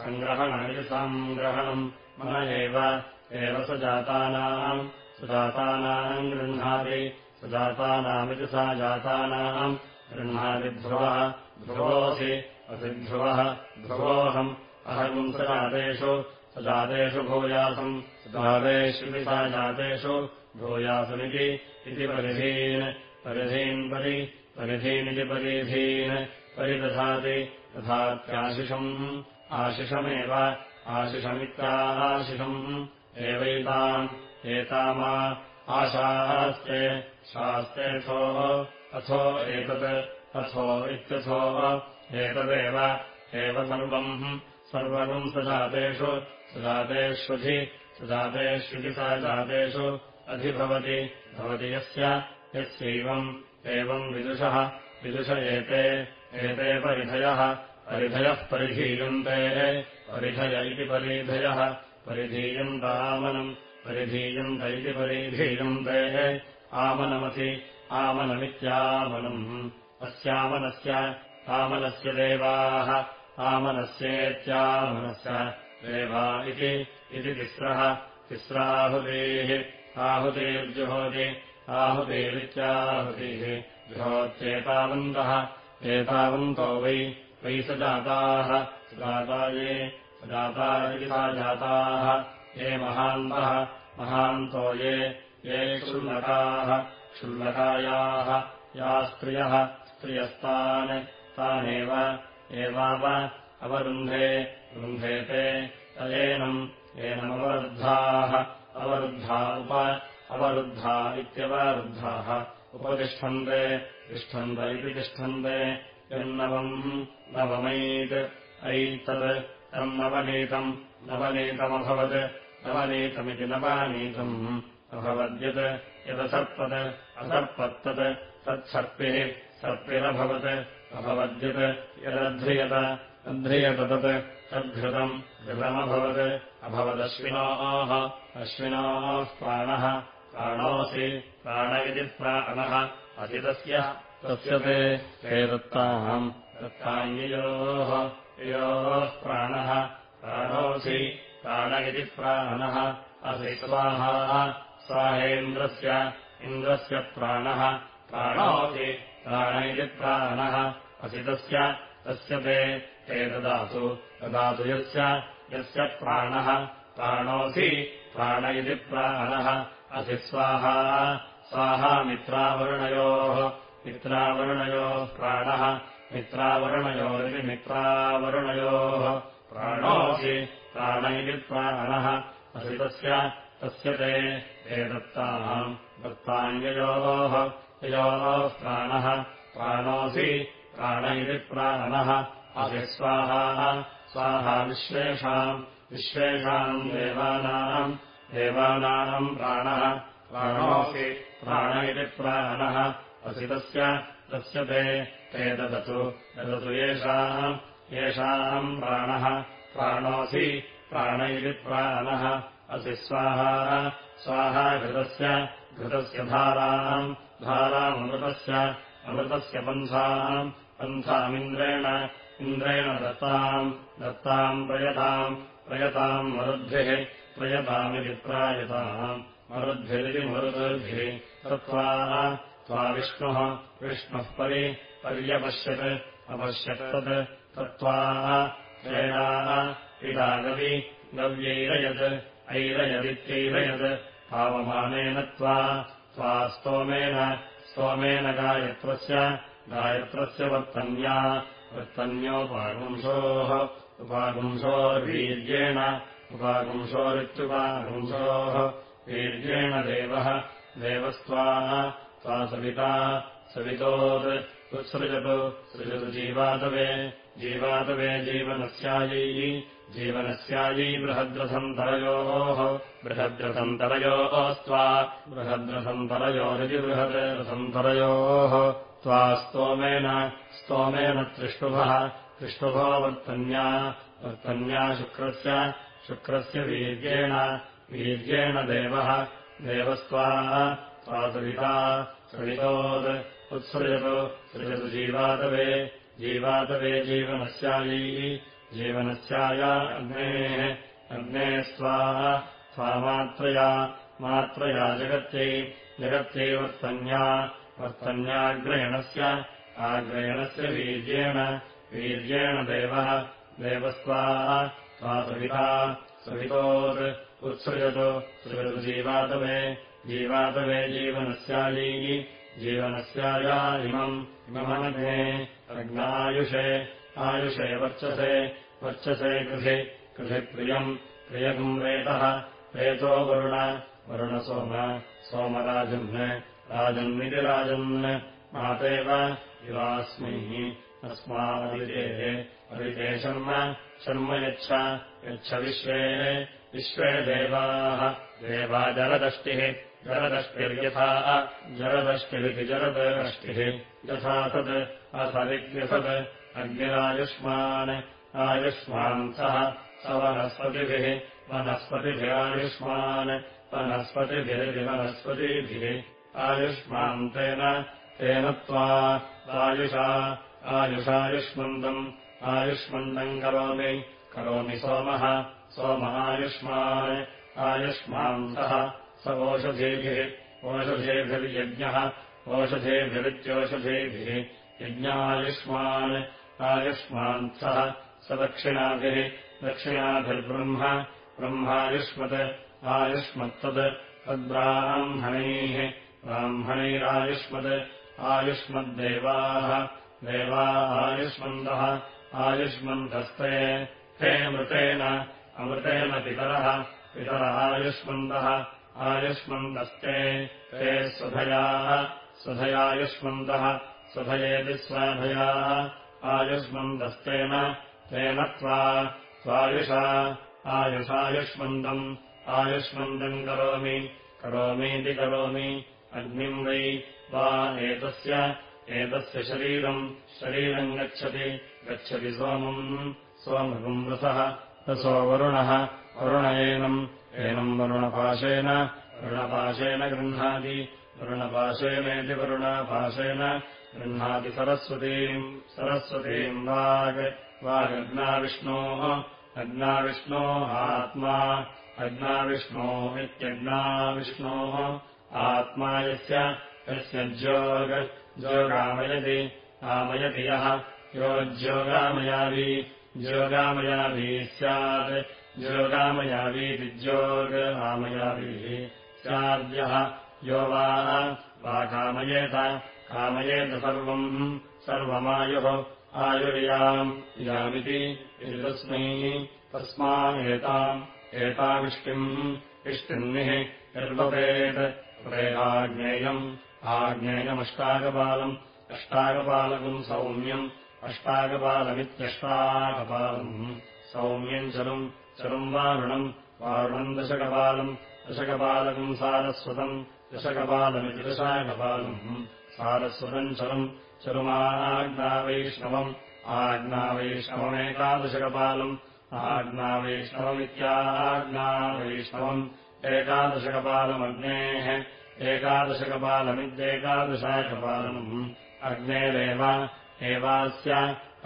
सङ्ग्रहणमिति साङ्ग्रहणम् मन एव एव सजातानाम् सुजातानाम् गृह्णाति सुजातानामिति सा जातानाम् गृह्णाति ध्रुवः ध्रुवोऽसि असि ध्रुवः ध्रुवोऽहम् अहम् सजातेषु सजातेषु भूयासम् सा जातेषु भूयासमिति इति परिधीन्। परिधीन् परि परिधीनिति परिधीन्। परिदधाति तथात्याशिषम् आशिषमेव आशिषमित्याशिषम् एवैताम् एतामा आशास्ते शास्तेऽथोः अथो एतत् अथो इत्यथो एतदेव एव सर्वम्। सजातेषु सजातेष्वधि सा जातेषु अधिभवति। भवति यस्य यस्यैवम्। एवम् विदुषः। विदुष एते एते परिधयः। परिधयः परिधीयन्ते। परिधय इति परिधयः। परिधीयन्तामनम् परिधीयन्त इति परिधीयन्ते। आमनमसि आमनमित्यामनम्। अस्यामनस्य आमनस्य देवाः। आमनस्येत्यामनस्य देवा इति तिस्रः। तिस्राहुतेः। आहुतेर्जुहोति। आहुतेरित्याहुतिः। जुहोत्येतावन्तः। एतावन्तो वै। वै स जाताः जाता ये जाता इति सा जाताः। ये महान्तः। महान्तो ये। ये क्षुल्लकाः। क्षुल्लकायाः। या स्त्रियः। स्त्रियस्तान्। तानेव। एवाव। अवरुन्धे। रुन्धेते। तयेनम् एनमवरुद्धाः अवरुद्धा उप अवरुद्धा इत्यवरुद्धाः उपतिष्ठन्ते तिष्ठन्त इति तिष्ठन्ते। यन्नवम् नवमैत् ऐतत् तम् नवनीतम् नवनीतमभवत् नवनीतमिति नवानीतम् अभवद्यत्। यदसर्पत् असर्पत्तत् तत्सर्पिः सर्पिरभवत् अभवद्यत्। यदध्रियत अध्रियत तत् तद्घृतम् घृतमभवत् अभवदश्विनोः अश्विनोः प्राणः प्राणोऽसि प्राण इति प्राणः असि तस्य तस्य ते ते दत्ताम् दत्ताञ्जयोः ययोः प्राणः प्राणोऽसि प्राण इति प्राणः असि स्वाहा स्वाहेन्द्रस्य इन्द्रस्य प्राणः प्राणोऽसि प्राण इति प्राणः असि तस्य तस्य ते ते ददातु ददातु यस्य यस्य प्राणः प्राणोऽसि प्राण इति प्राणः असि स्वाहा स्वाहा मित्रावरुणयोः मित्रावरुणयोः प्राणः मित्रावरुणयोरिति मित्रावरुणयोः प्राणोऽसि प्राण इति प्राणः असि तस्य तस्य ते ते दत्ताम् दत्ताञ्जयोः ययोः प्राणः प्राणोऽसि प्राण इति प्राणः असि स्वाहा स्वाहा विश्वेषाम् विश्वेषाम् देवानाम् देवानाम् प्राणः प्राणोऽसि प्राण इति प्राणः असि तस्य तस्य ते ते ददतु ददतु येषाम् येषाम् प्राणः प्राणोऽसि प्राण इति प्राणः असि स्वाहा स्वाहा घृतस्य घृतस्य धाराम् धारामृतस्य अमृतस्य पन्थाम् पन्थामिन्द्रेण इन्द्रेण दत्ताम् दत्ताम् प्रयताम् प्रयताम् मरुद्भिः प्रयतामिति प्रायताम्। मरुद्भिरिति मरुद्भिः तत्त्वा त्वा विष्णुः विष्णुः परि पर्यपश्यत् अपश्यत् तत्। तत्त्वा क्रीडा इडागवि गव्यैरयत् ऐरयदित्यैरयत्। पावमानेन त्वा त्वा स्तोमेन स्तोमेन गायत्रस्य गायत्रस्य वर्तन्या वर्तन्योपागुंसोः उपागुंसोर्वीर्येण उपागुंसोरित्युपागुंसोः वीर्येण देवः देवस्त्वा त्वा सविता सवितोत् उत्सृजतु सृजतु जीवातवे जीवातवे जीवनस्यायै जीवनस्यायै बृहद्रथन्तरयोः बृहद्रथन्तरयोस्त्वा बृहद्रथन्तरयोरिति बृहद्रथन्तरयोः त्वा स्तोमेन स्तोमेन त्रिष्टुभः त्रिष्टुभो वर्तन्या वर्तन्या शुक्रस्य शुक्रस्य वीर्येण वीर्येण देवः देवस्त्वा त्वा सविता सवितोत् उत्सृजतु सृजतु जीवातवे जीवातवे जीवनस्यायै जीवनस्याया अग्नेः अग्ने स्वा स्वामात्रया मात्रया जगत्यै जगत्यै वर्तन्या वर्तन्याग्रयणस्य आग्रयणस्य वीर्येण वीर्येण देवः देवस्त्वा सा सविता उत्सृजतु सृजतु जीवातवे जीवातवे जीवनस्यायी जीवनस्याया इमम् इममनघे अग्नायुषे आयुषे वर्चसे वर्चसे कृषि कृषिप्रियम् प्रियकम् रेतः रेतो वरुण वरुणसोम सोमराजन् राजन्निति राजन् मातेव इवास्मैः अस्मादितेः अदिते शर्म शर्म यच्छ यच्छ विश्वे देवाः देवा जलदष्टिः जलदष्टिर्यथा जलदष्टिरिति जलदष्टिः यथा तत् असदिग्यसत् अग्निरायुष्मान् आयुष्मान् सः स वनस्पतिभिः वनस्पतिभिरायुष्मान् वनस्पतिभिरिति वनस्पतिभिः आयुष्मान् तेन त्वा आयुषा आयुषायुष्मन्दम् आयुष्मन्दम् करोमि करोमि सोमः सोमायुष्मान् आयुष्मान्तः स ओषधेभिः ओषधेभिर्यज्ञः ओषधेभिरित्योषधेभिः यज्ञायुष्मान् आयुष्मान्तः स दक्षिणाभिः दक्षिणाभिर्ब्रह्म ब्रह्मायुष्मत् आयुष्मत्तत् तद्ब्राह्मणैः ब्राह्मणैरायुष्मत् आयुष्मद्देवाः देवा आयुष्मन्दः आयुष्मन्दस्ते हे मृतेन अमृतेन पितरः पितर आयुष्मन्दः आयुष्मन्दस्ते ते स्वधयाः स्वधयायुष्मन्दः स्वधयेति स्वाधयाः आयुष्मन्दस्तेन तेन त्वा स्वायुषा आयुषायुष्मन्दम् आयुष्मन्दम् करोमि करोमीति करोमि अग्निम् वै वा एतस्य एतस्य शरीरम् शरीरम् गच्छति गच्छति सोमम् सोमगम् रसः रसो वरुणः वरुण एनम् एनम् वरुणपाशेन वरुणपाशेन गृह्णाति वरुणपाशेनेति वरुणापाशेन गृह्णाति सरस्वतीम् सरस्वतीम् वाग् वागग्नाविष्णोः अग्नाविष्णोः आत्मा अग्नाविष्णोः इत्यग्नाविष्णोः आत्मा यस्य यस्य ज्योग ज्योगामयति आमयति यः योज्योगामयावी ज्योगामयाभिः स्यात् ज्योगामयावीति ज्योग आमयाभिः स्याद्यः यो वा कामयेत कामयेत सर्वम् सर्वमायुः आयुर्याम् इयामिति तस्मै तस्मा एताम् एतामिष्टिम् इष्टिन्निः निर्वपेत् प्रेराज्ञेयम् आज्ञेयमष्टाकपालम् अष्टाकपालकम् सौम्यम् अष्टाकपालमित्यष्टाकपालम् सौम्यम् चलुम् चलुम् वारुणम् वारुणम् दशकपालम् दशकपालकम् सारस्वतम् दशकपालमिति दशाकपालम् सारस्वतम् चलुम् चरुमाज्ञावैष्णवम् आज्ञावैष्णवमेकादशकपालम् आज्ञावैष्णवमित्याज्ञावैष्णवम् एकादशकपालमग्नेः एकादशकपालमित्येकादशाकपालम् अग्नेरेव एवास्य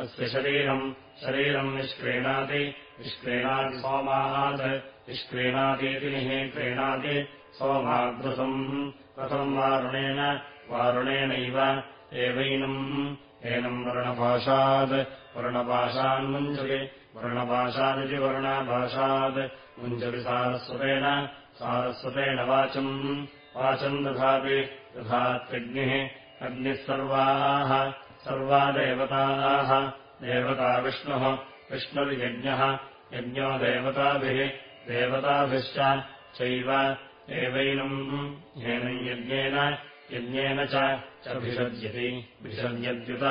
अस्य शरीरम् शरीरम् निष्क्रीणाति निष्क्रीणाति सोमात् निष्क्रीणातीति निः क्रीणाति सोमाद्रसम् कथम् वारुणेन वारुणेनैव एवैनम्। एनम् वर्णभाषात् वर्णपाशान्मुञ्जलि वर्णपाशादिति वर्णाभाषात् मुञ्जलि सारस्वतेन। सारस्वतेन वाचम्। वाचम् दधाति। दधात्यग्निः। अग्निः सर्वाः। सर्वा देवताः देवता विष्णुः। विष्णुर्यज्ञः। यज्ञो देवताभिः। देवताभिश्च। चैव एवैनम्। येनम् यज्ञेन यज्ञेन चभिषज्यति विषज्यद्युत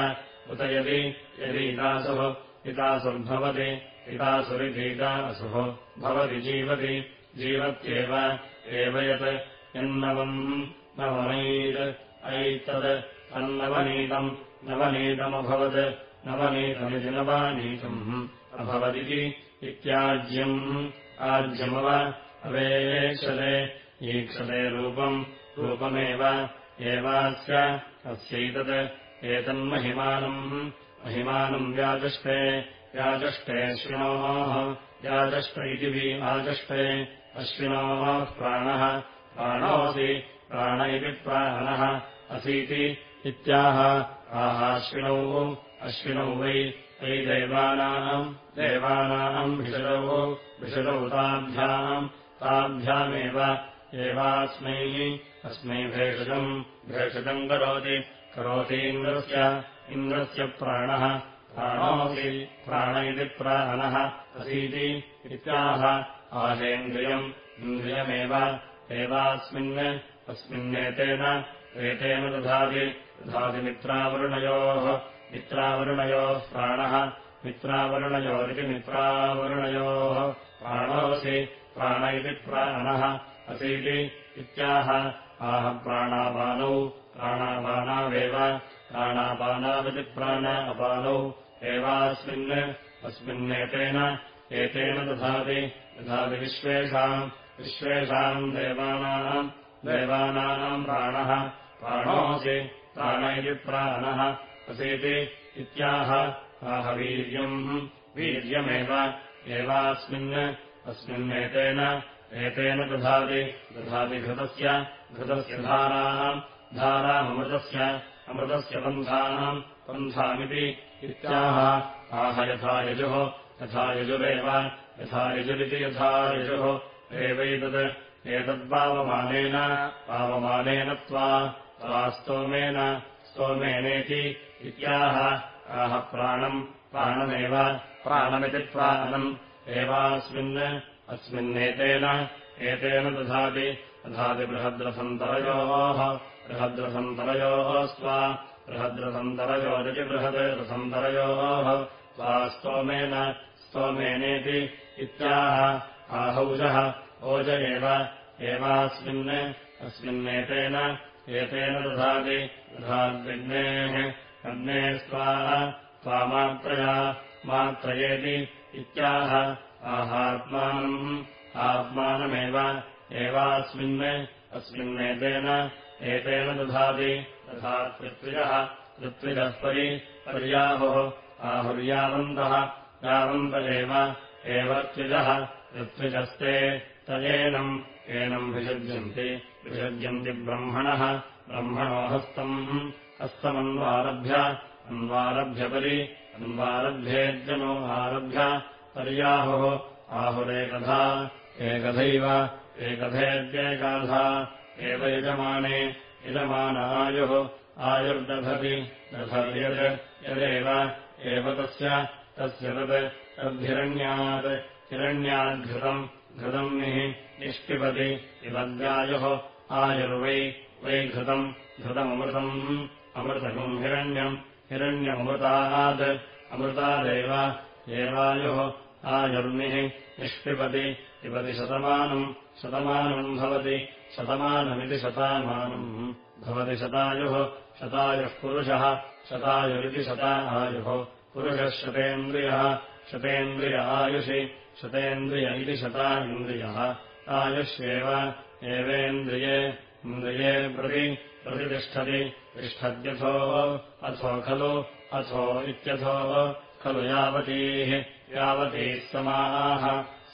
उत यदि यदीतासुः पितासुर्भवति पितासुरितीतासुः भवति जीवति जीवत्येव एव यत् यन्नवम् नवमैर् ऐतद् अन्नवनीतम् नवनीतमभवत् नवनीतमिति नवानीतम् अभवदिति इत्याज्यम् आज्यमव अवेक्षते ईक्षते रूपम् रूपमेव एवास्य अस्यैतत् एतन्महिमानम् महिमानम्। व्याचष्टे व्याचष्टे शृणोः व्याचष्ट इति आचष्टे अश्विनोः प्राणः प्राणोऽसि प्राण इति प्राणः असीति इत्याह। आहाश्विनौ अश्विनौ वै वै देवानाम् देवानाम् भिषरौ भिषरौ ताभ्याम्। ताभ्यामेव एवास्मै अस्मै भेषजम् भेषजम् करोति। करोतीन्द्रस्य इन्द्रस्य प्राणः। प्राणोऽसि प्राण इति प्राणः। असीति इत्याह। आहेन्द्रियम् इन्द्रियमेव। एवास्मिन् अस्मिन्नेतेन एतेन दधाति। दधाति मित्रावरुणयोः। मित्रावरुणयोः प्राणः। मित्रावरुणयोरिति मित्रावरुणयोः। प्राणोऽसि प्राण इति प्राणः। असीति इत्याह आह प्राणापानौ प्राणापानावेव प्राणापानाविति प्राण अपानौ। एवास्मिन् अस्मिन्नेतेन एतेन दधाति दधाति विश्वेषाम् विश्वेषाम् देवानाम् देवानाम् प्राणः। प्राणोऽसि प्राण इति प्राणः असीति इत्याह। आह वीर्यम् वीर्यमेव। एवास्मिन् अस्मिन्नेतेन एतेन दधाति दधाति घृतस्य घृतस्य धाराम् धारामृतस्य अमृतस्य पन्थानाम् पन्थामिति इत्याह। आह यथा यजुः यथा यजुरेव यथा यजुरिति यथा यजुः। एवैतत् एतद्भावमानेन पावमानेन त्वा स्तोमेन स्तोमेनेति इत्याह। आह प्राणम् प्राणमेव प्राणमिति प्राणम् एवास्मिन् अस्मिन्नेतेन एतेन दधाति। दधाति बृहद्रसन्तरयोः बृहद्रसन्तरयोः स्वा। बृहद्रसन्तरयोरिति बृहद्रसन्तरयोः स्वा स्तोमेन। स्तोमेनेति इत्याह। आहौजः। ओज एव। एवास्मिन्। अस्मिन्नेतेन एतेन। दधाति। दधाद्विग्नेः अग्ने स्वाहा स्वामात्रया मात्रयेति इत्याह आहात्मानम् आत्मानमेव एवास्मिन् अस्मिन्नेतेन एतेन दधाति तथा ऋत्विजः परि पर्याहुः आहुर्यावन्तः यावन्त एव त्विजः ऋत्विजस्ते तयेनम् एनम् विसर्जन्ति विसर्जन्ति ब्रह्मणः ब्रह्मणो हस्तम् हस्तमन्वारभ्य अन्वारभ्यपरि अन्वारभ्येऽर्जनो आरभ्य पर्याहुः आहुरेकधा एकथैव एकथेत्येकाधा एव यजमाने यजमानायुः। आयुर्दधति दधर्यत् यदेव एव तस्य तस्य तत् तद्धिरण्यात् हिरण्याद्घृतम् घृतम् निः निष्पिबति इवद्यायुः आयुर्वै वै घृतम् घृतममृतम् अमृतकम् हिरण्यम् हिरण्यमृतात् अमृतादेव एवायुः आयुर्निः निष्पिबति पिबति शतमानम् शतमानम् भवति शतमानमिति शतामानम् भवति शतायुः शतायुः पुरुषः शतायुरिति शता आयुः पुरुषः शतेन्द्रियः शतेन्द्रिय आयुषि शतेन्द्रिय इति शता इन्द्रियः आयुष्येव एवेन्द्रिये इन्द्रिये प्रति प्रतितिष्ठति तिष्ठत्यथो अथो खलु अथो इत्यथो खलु यावतीः यावतीः समाः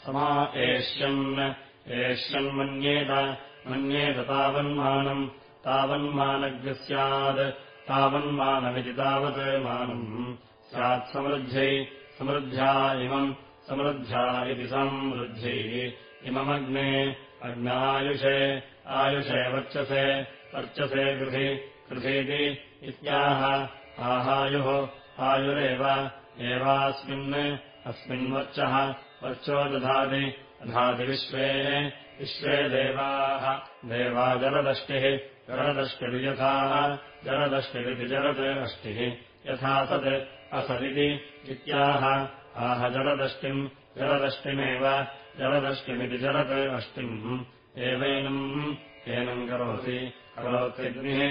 समा एष्यन् एष्यन्मन्येत मन्येत तावन्मानम्। तावन्मानज्ञः स्यात् तावन्मानमिति तावत् मानम्। स्यात् समृद्ध्यै इमम् समृद्ध्या इति समृद्ध्यै इममग्ने अग्नायुषे आयुषे वर्चसे वर्चसे गृहि गृहीति इत्याह। आहायुः आयुरेव एवास्मिन् अस्मिन्वर्चः वर्चो दधाति दधाति विश्वे देवाः देवा। जलदष्टिः जलदष्टिर्यथा जलदष्टिरिति जलत् अष्टिः यथा तत् असदिति इत्याह आह जलदष्टिम् जलदष्टिमेव जलदष्टिमिति जलत् अष्टिम् एवैनम् एनम् करोति करोत्यग्निः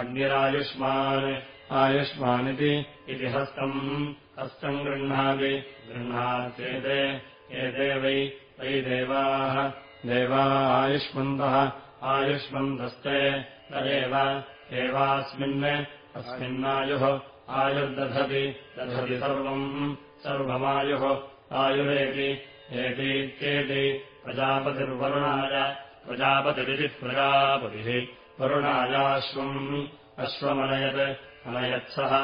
अग्निरायुष्मान् आयुष्मानिति इति हस्तम् हस्तम् गृह्णाति गृह्णात्येते एते वै वै देवाः। देवा आयुष्मन्तः आयुष्मन्तस्ते तदेव एवास्मिन् अस्मिन्नायुः आयुर्दधति दधति सर्वम् सर्वमायुः आयुरेति एतीत्येति प्रजापतिर्वरुणाय प्रजापतिरिति प्रजापतिः वरुणायाश्वम् अश्वमनयत् अनयत्सः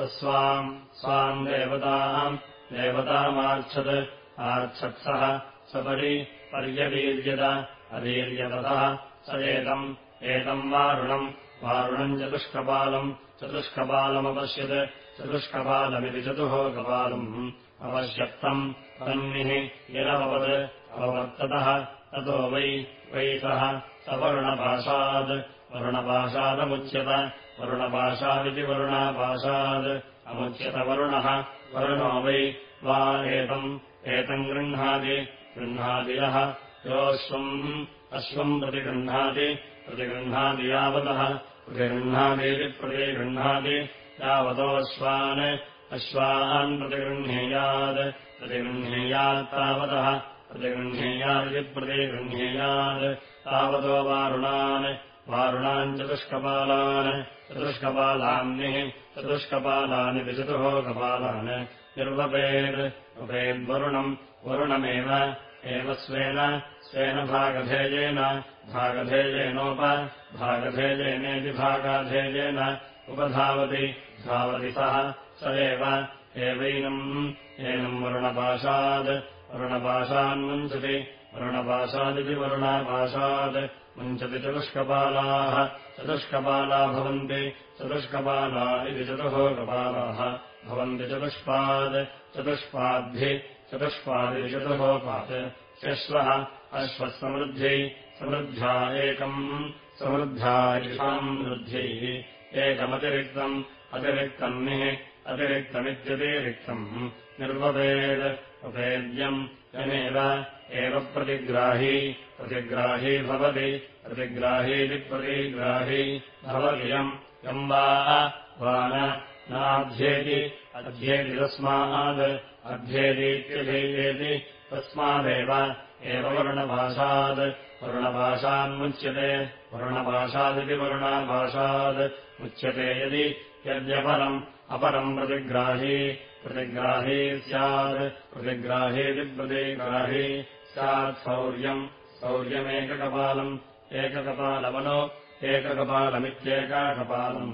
स्वाम् स्वाम् देवताम् देवतामार्च्छत् आर्च्छत्सः स परि पर्यवीर्यत अवीर्यतः स एतम् एतम् वारुणम् वारुणम् चतुष्कपालम् चतुष्कपालमपश्यत् चतुष्कपालमिति चतुः कपालम् अवश्यक्तम् तन्निः यदभवत् अववर्ततः ततो वै वै सः सवर्णपाशाद् वरुणपाशादमुच्यत वरुणपाशादिति वरुणापाशाद्। अमुच्यत वरुणः। वरुणो वै वा एतम्। एतम् गृह्णाति। गृह्णाति यः। योऽश्वम्। अश्वम् प्रतिगृह्णाति। प्रतिगृह्णाति यावतः। प्रतिगृह्णातीति प्रतिगृह्णाति। यावतोऽश्वान्। अश्वान् प्रतिगृह्णीयात्। प्रतिगृह्णीयात्तावतः प्रतिगृह्णीयादिति प्रतिगृह्णीयात्। तावतो वारुणान् वारुणान् चतुष्कपालान् चतुष्कपालान्निः चतुष्कपालानिति चतुः कपालान्। निर्वपेत् उपेद्वरुणम् वरुणमेव एव स्वेन स्वेन भागधेयेन भागधेयेनोप भागधेयेनेति भागाधेयेन उपधावति धावति सः स एव एवैनम् एनम् वरुणपाशात् वरुणपाशान्मुञ्चति वरुणपाशादिति वरुणापाशात् मुञ्चति चतुष्कपालाः चतुष्कपाला भवन्ति। चतुष्कपाला इति चतुः कपालाः भवन्ति चतुष्पाद्। चतुष्पाद्भि। चतुष्पादिति चतुरोपात् ह्यश्वः। अश्वः समृद्ध्यै एकम्। समृद्ध्या इषाम् वृद्ध्यैः एकमतिरिक्तम्। अतिरिक्तम् निः। अतिरिक्तमित्यतिरिक्तम्। निर्वपेद्। उपेद्यम्। यमेव एव प्रतिग्राही प्रतिग्राही भवति प्रतिग्राहीति प्रतिग्राही भवतियम् यम्। वा नाध्येति अध्येति तस्मात् अध्येतीत्यधेयेति तस्मादेव। एव वरुणभाषात् वरुणभाषान्मुच्यते वरुणभाषादिति वरुणाभाषात् मुच्यते यदि यद्यपरम् अपरम् प्रतिग्राही प्रतिग्राही स्यात् प्रतिग्राहीति प्रतिग्राही स्यात् सौर्यम् सौर्यमेककपालम् एककपालमनो एककपालमित्येकाकपालम्।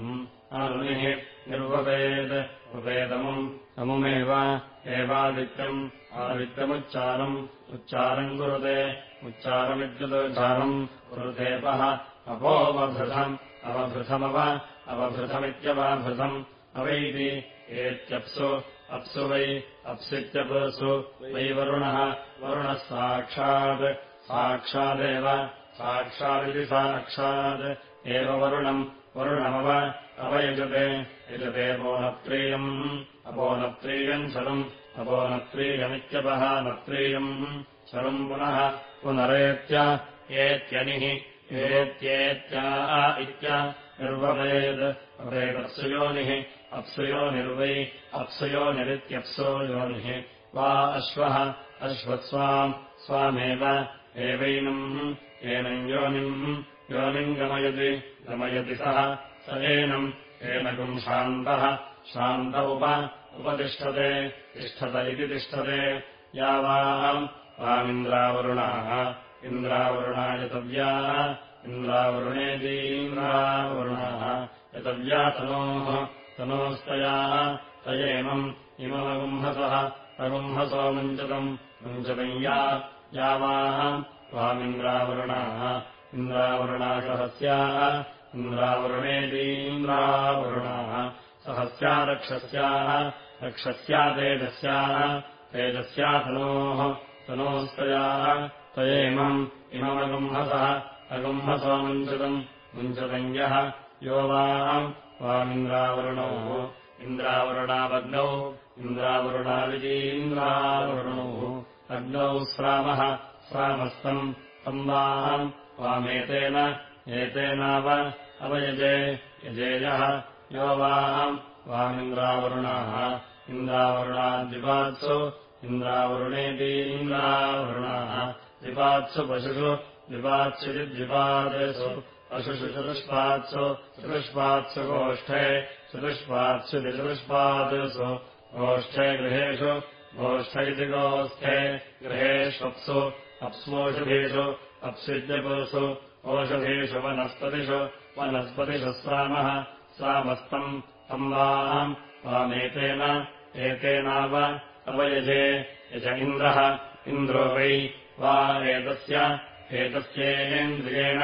अनुनिः निर्वपेत् उपेदमुम् अमुमेव एवादित्यम् आदित्यमुच्चारम्। उच्चारम् कुरुते उच्चारमित्युच्चारम् कुरुतेपः अपोऽवभृथम् अवभृथमव अवभृथमित्यवाभृथम् अवैति एत्यप्सु अप्सु वै अप्सित्यपसु वै वरुणः वरुणः साक्षात्। साक्षादेव साक्षादिति साक्षात्। एव वरुणम् वरुणमव अवयजते यजते अपोनप्रियम् अपोनप्रियम् शरम् अपोनप्रियमित्यपः नप्रियम्। शरम् पुनः पुनरेत्य एत्यनिः एत्येत्या इत्य। निर्वपेद् अपेदप्सु योनिः अप्सुयोनिर्वै अप्सुयोनिरित्यप्सो योनिः वा अश्वः अश्वत्स्वाम् स्वामेव। एवैनम् एनम् योनिम् योनिम् गमयति गमयति सः। स एनम् एनकम् शान्तः। शान्त उप उपतिष्ठते तिष्ठत इति तिष्ठते। यावाम् वामिन्द्रावरुणाः। इन्द्रावरुणा यतव्याः। इन्द्रावरुणेतीन्द्रावरुणाः तनोस्तया तयेमम् इममगुम्हसः अगुम्हसो मुञ्चतम् मुञ्चतम् या यावाः वामिन्द्रावरुणाः इन्द्रावरुणासहस्याः इन्द्रावरुणेतीन्द्रावरुणाः सहस्या रक्षस्याः रक्षस्या तेजस्याः तेजस्या तनोः। तनोस्तयाः तयेमम् इममगुम्हसः अगुम्हसो मुञ्चतम् मुञ्चतम् यः वाम् वामिन्द्रावरुणोः इन्द्रावरुणावग्नौ इन्द्रावरुणाविजीन्द्रावरुणोः अग्नौ श्रामः। श्रामस्तम् तम् वाम् वामेतेन एतेनाव अवयजे। यजेयः। यो वाम् वामिन्द्रावरुणाः इन्द्रावरुणाद्विपात्सु इन्द्रावरुणेतीन्द्रावरुणाः द्विपात्सु पशुषु। द्विपात्सुति द्विपादेषु पशुषु चतुष्पात्सु चतुष्पात्सु गोष्ठे चतुष्पात्सुति चतुष्पादसु गोष्ठे गृहेषु गोष्ठ इति गोष्ठे गृहेष्वप्सु अप्स्वोषधेषु अप्सिद्यपुरुषु ओषधेषु वनस्पतिषु वनस्पतिषु स्वामः स्वामस्तम् तम् वाम् वामेतेन एतेनाव अवयजे यज इन्द्रः इन्द्रो वै वा एतस्य एतस्येन्द्रियेण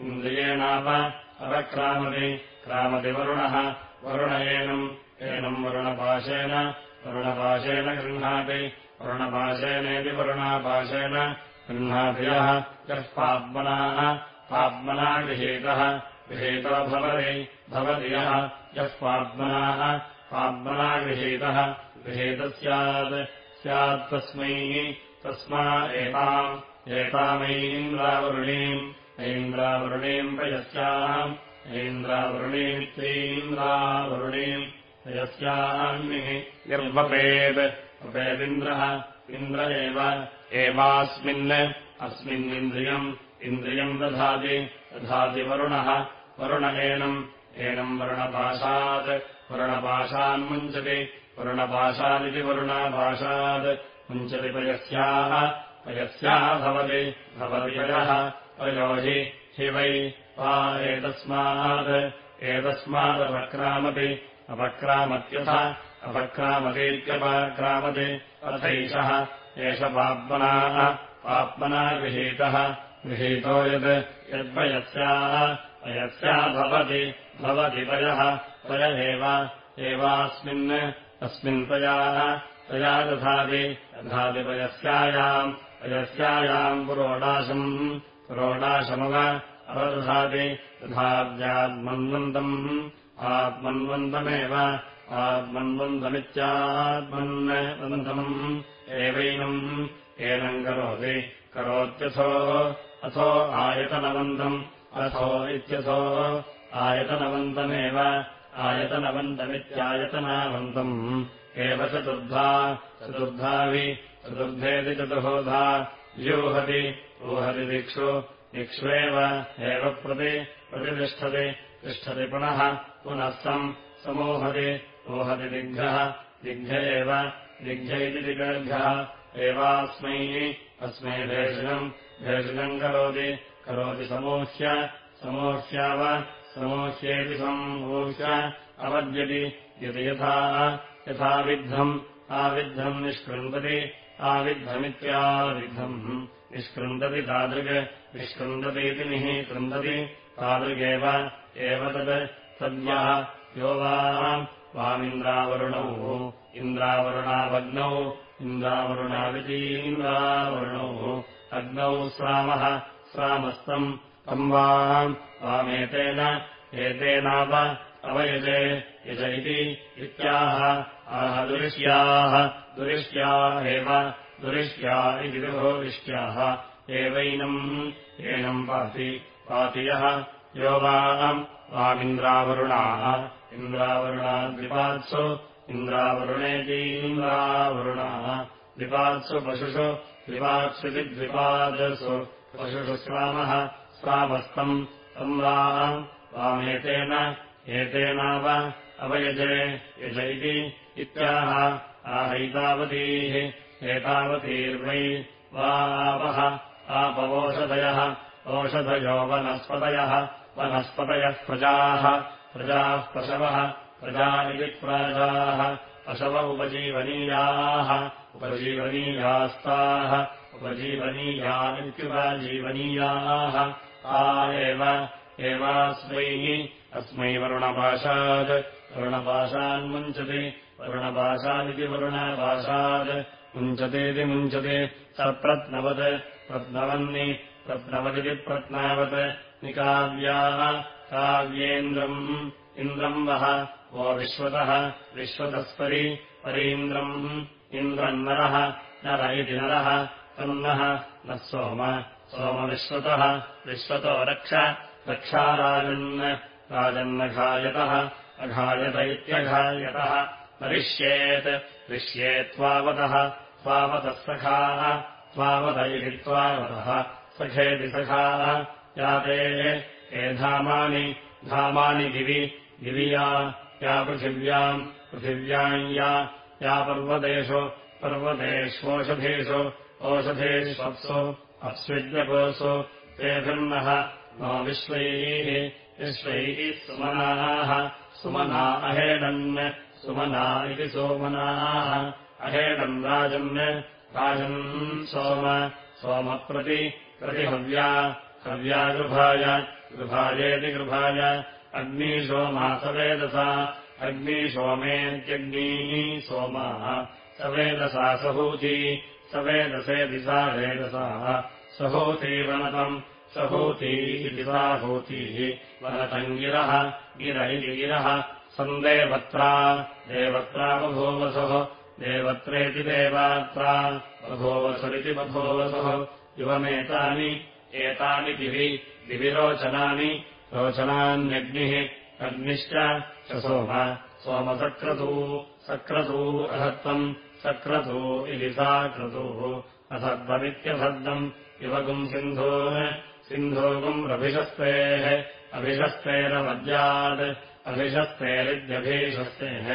इन्द्रियेणाव अवक्रामति क्रामति वरुणः। वरुण एनम् वरुणपाशेन वरुणपाशेन गृह्णाति। वरुणपाशेनेति वरुणापाशेन गृह्णातियः। यः पाप्मनाः पाप्मना गृहीतः। गृहीतो भवति भवति यः। यः पाप्मनाः पाप्मना गृहीतः। गृहीतः स्यात् स्यात्तस्मै तस्मा एताम् एतामैन्द्रावरुणीम् ऐन्द्रावरुणीम् पयस्याम् ऐन्द्रावरुणीमित्यैन्द्रावरुणीम् पयस्यान्निः निर्वपेत् उपेदिन्द्रः इन्द्र एव। एवास्मिन्। अस्मिन्निन्द्रियम् इन्द्रियम् दधाति दधाति वरुणः। वरुण एनम् एनम् वरुणपाशात्। वरुणपाशान्मुञ्चति वरुणपाशादिति वरुणापाशात्। मुञ्चति पयस्याः पयस्याः भवति भवति पयः पयो हि हि वै एतस्मात् एतस्मादपक्रामति अपक्रामत्यथ अपक्रामतीत्यपक्रामति अथैषः एष पाप्मनाः पाप्मना गृहीतः गृहीतो यत् यद्वयस्याः अयस्या भवति भवति पयः पय एव एवास्मिन् अस्मिन् पयाः तया दधाति दधातिपयस्यायाम् अयस्यायाम् पुरोडाशम् पुरोडाशमव अवदधाति दधाद्यात्मन्वन्तम् आत्मन्वन्तमेव आत्मन्वन्तमित्यात्मन्वन्तम्। एवैनम् एनम् करोति। करोत्यथो अथो आयतनवन्तम्। अथो इत्यथो आयतनवन्तमेव आयतनवन्तमित्यायतनावन्तम्। एव चतुर्धा चतुर्धावि चतुर्धेति चतुर्होधा व्यूहति ऊहति दिक्षु दिक्ष्वेव एव प्रति प्रतितिष्ठति तिष्ठति पुनः पुनः सम् समूहति ऊहति दिग्घः दिग्घ एव दिग्घ इति दिगर्घः एवास्मै अस्मै भेषजम् भेषजम् करोति करोति समूह्य समूह्याव समूह्येति सम्मूह्य अवद्यति यदि यथा यथा विद्धम् आविद्धम् निष्कृन्दति आविद्धमित्याविद्धम्। निष्कृन्दति तादृग् निष्कृन्दतीति निः कृन्दति तादृगेव एव तत् सद्यः यो वामिन्द्रावरुणौ इन्द्रावरुणावग्नौ इन्द्रावरुणावितीन्द्रावरुणौ अग्नौ स्रामः स्रामस्तम् तम् वाम् वामेतेन एतेनाव अवयजे यज इति इत्याह आह दुरिष्याः दुरिष्ट्या एव दुरिष्ट्या इति दुरोरिष्ट्याः एवैनम् एनम् पाति पाति यः यो वाम् वामिन्द्रावरुणाः। इन्द्रावरुणाद्विपात्सु इन्द्रावरुणेतीन्द्रावरुणाः द्विपात्सु पशुषु द्विपात्सुति द्विपादसु। पशुषु स्वामः स्वामस्तम् तम् वाम् वामेतेन एतेनाव अवयजे यज इति इत्याह आहैतावतीः एतावतीर्वै वा आपः आपवोषधयः ओषधयो वनस्पतयः वनस्पतयः प्रजाः प्रजाः पशवः प्रजा इति प्राजाः पशव उपजीवनीयाः उपजीवनीयास्ताः उपजीवनीयानित्युपजीवनीयाः आ एव एवास्मैः अस्मै वरुणपाशात् वरुणपाशान्मुञ्चति वरुणपाशादिति वरुणपाशात् मुञ्चतीति मुञ्चति। स प्रत्नवत् प्रत्नवन्नि। प्रत्नवदिति प्रत्नावत्। निकाव्याः। काव्येन्द्रम्। इन्द्रम् वः। वो विश्वतः। विश्वतःपरि परीन्द्रम्। इन्द्रम् नरः नर इति नरः। तन्नः। नः सोम। सोमविश्वतः विश्वतो। रक्ष। रक्षाराजन्। राजन्नघायतः अघायत इत्यघायतः नरिष्येत् ऋष्येत्त्वावतः त्वावतः सखाः त्वावत इति त्वावतः सखेति सखाः। याते ये धामानि धामानि दिवि दिवि या या पृथिव्याम् पृथिव्याम् या या पर्वतेषु पर्वतेष्वोषधेषु ओषधेष्वप्सु अप्स्विद्यपोऽसु तेभिर्नः नो विश्वैः विश्वैः सुमनाः सुमना अहेडन् सुमना इति सोमनाः। अहेडन् राजन्। राजन् सोम। सोमप्रति प्रतिहव्या। हव्या गृभाय गृभायेति गृभाय अग्निसोमा सवेदसा। अग्निसोमेत्यग्नीः सोमाः। सवेदसा सहूती। सवेदसेति सा वेदसाः सहोती वनतम् सहोती इति सा होतीः वनतम् गिरः गिर गिरः सन्देवत्रा। देवत्रा बभोवसुः। देवत्रेति देवात्रा। बभोवसुरिति बभोवसुः। युवमेतानि एतानि दिवि दिविरोचनानि। रोचनान्यग्निः अग्निश्च च सोम। सोमसक्रतू सक्रतू अधत्तम् सक्रतू इति सा क्रतुः। अथद्वमित्यसद्दम् युवगुम् सिन्धोः सिन्धोगुम् रभिषस्तेः अभिषस्तेरवद्यात् अभिषस्तेरित्यभिषस्तेः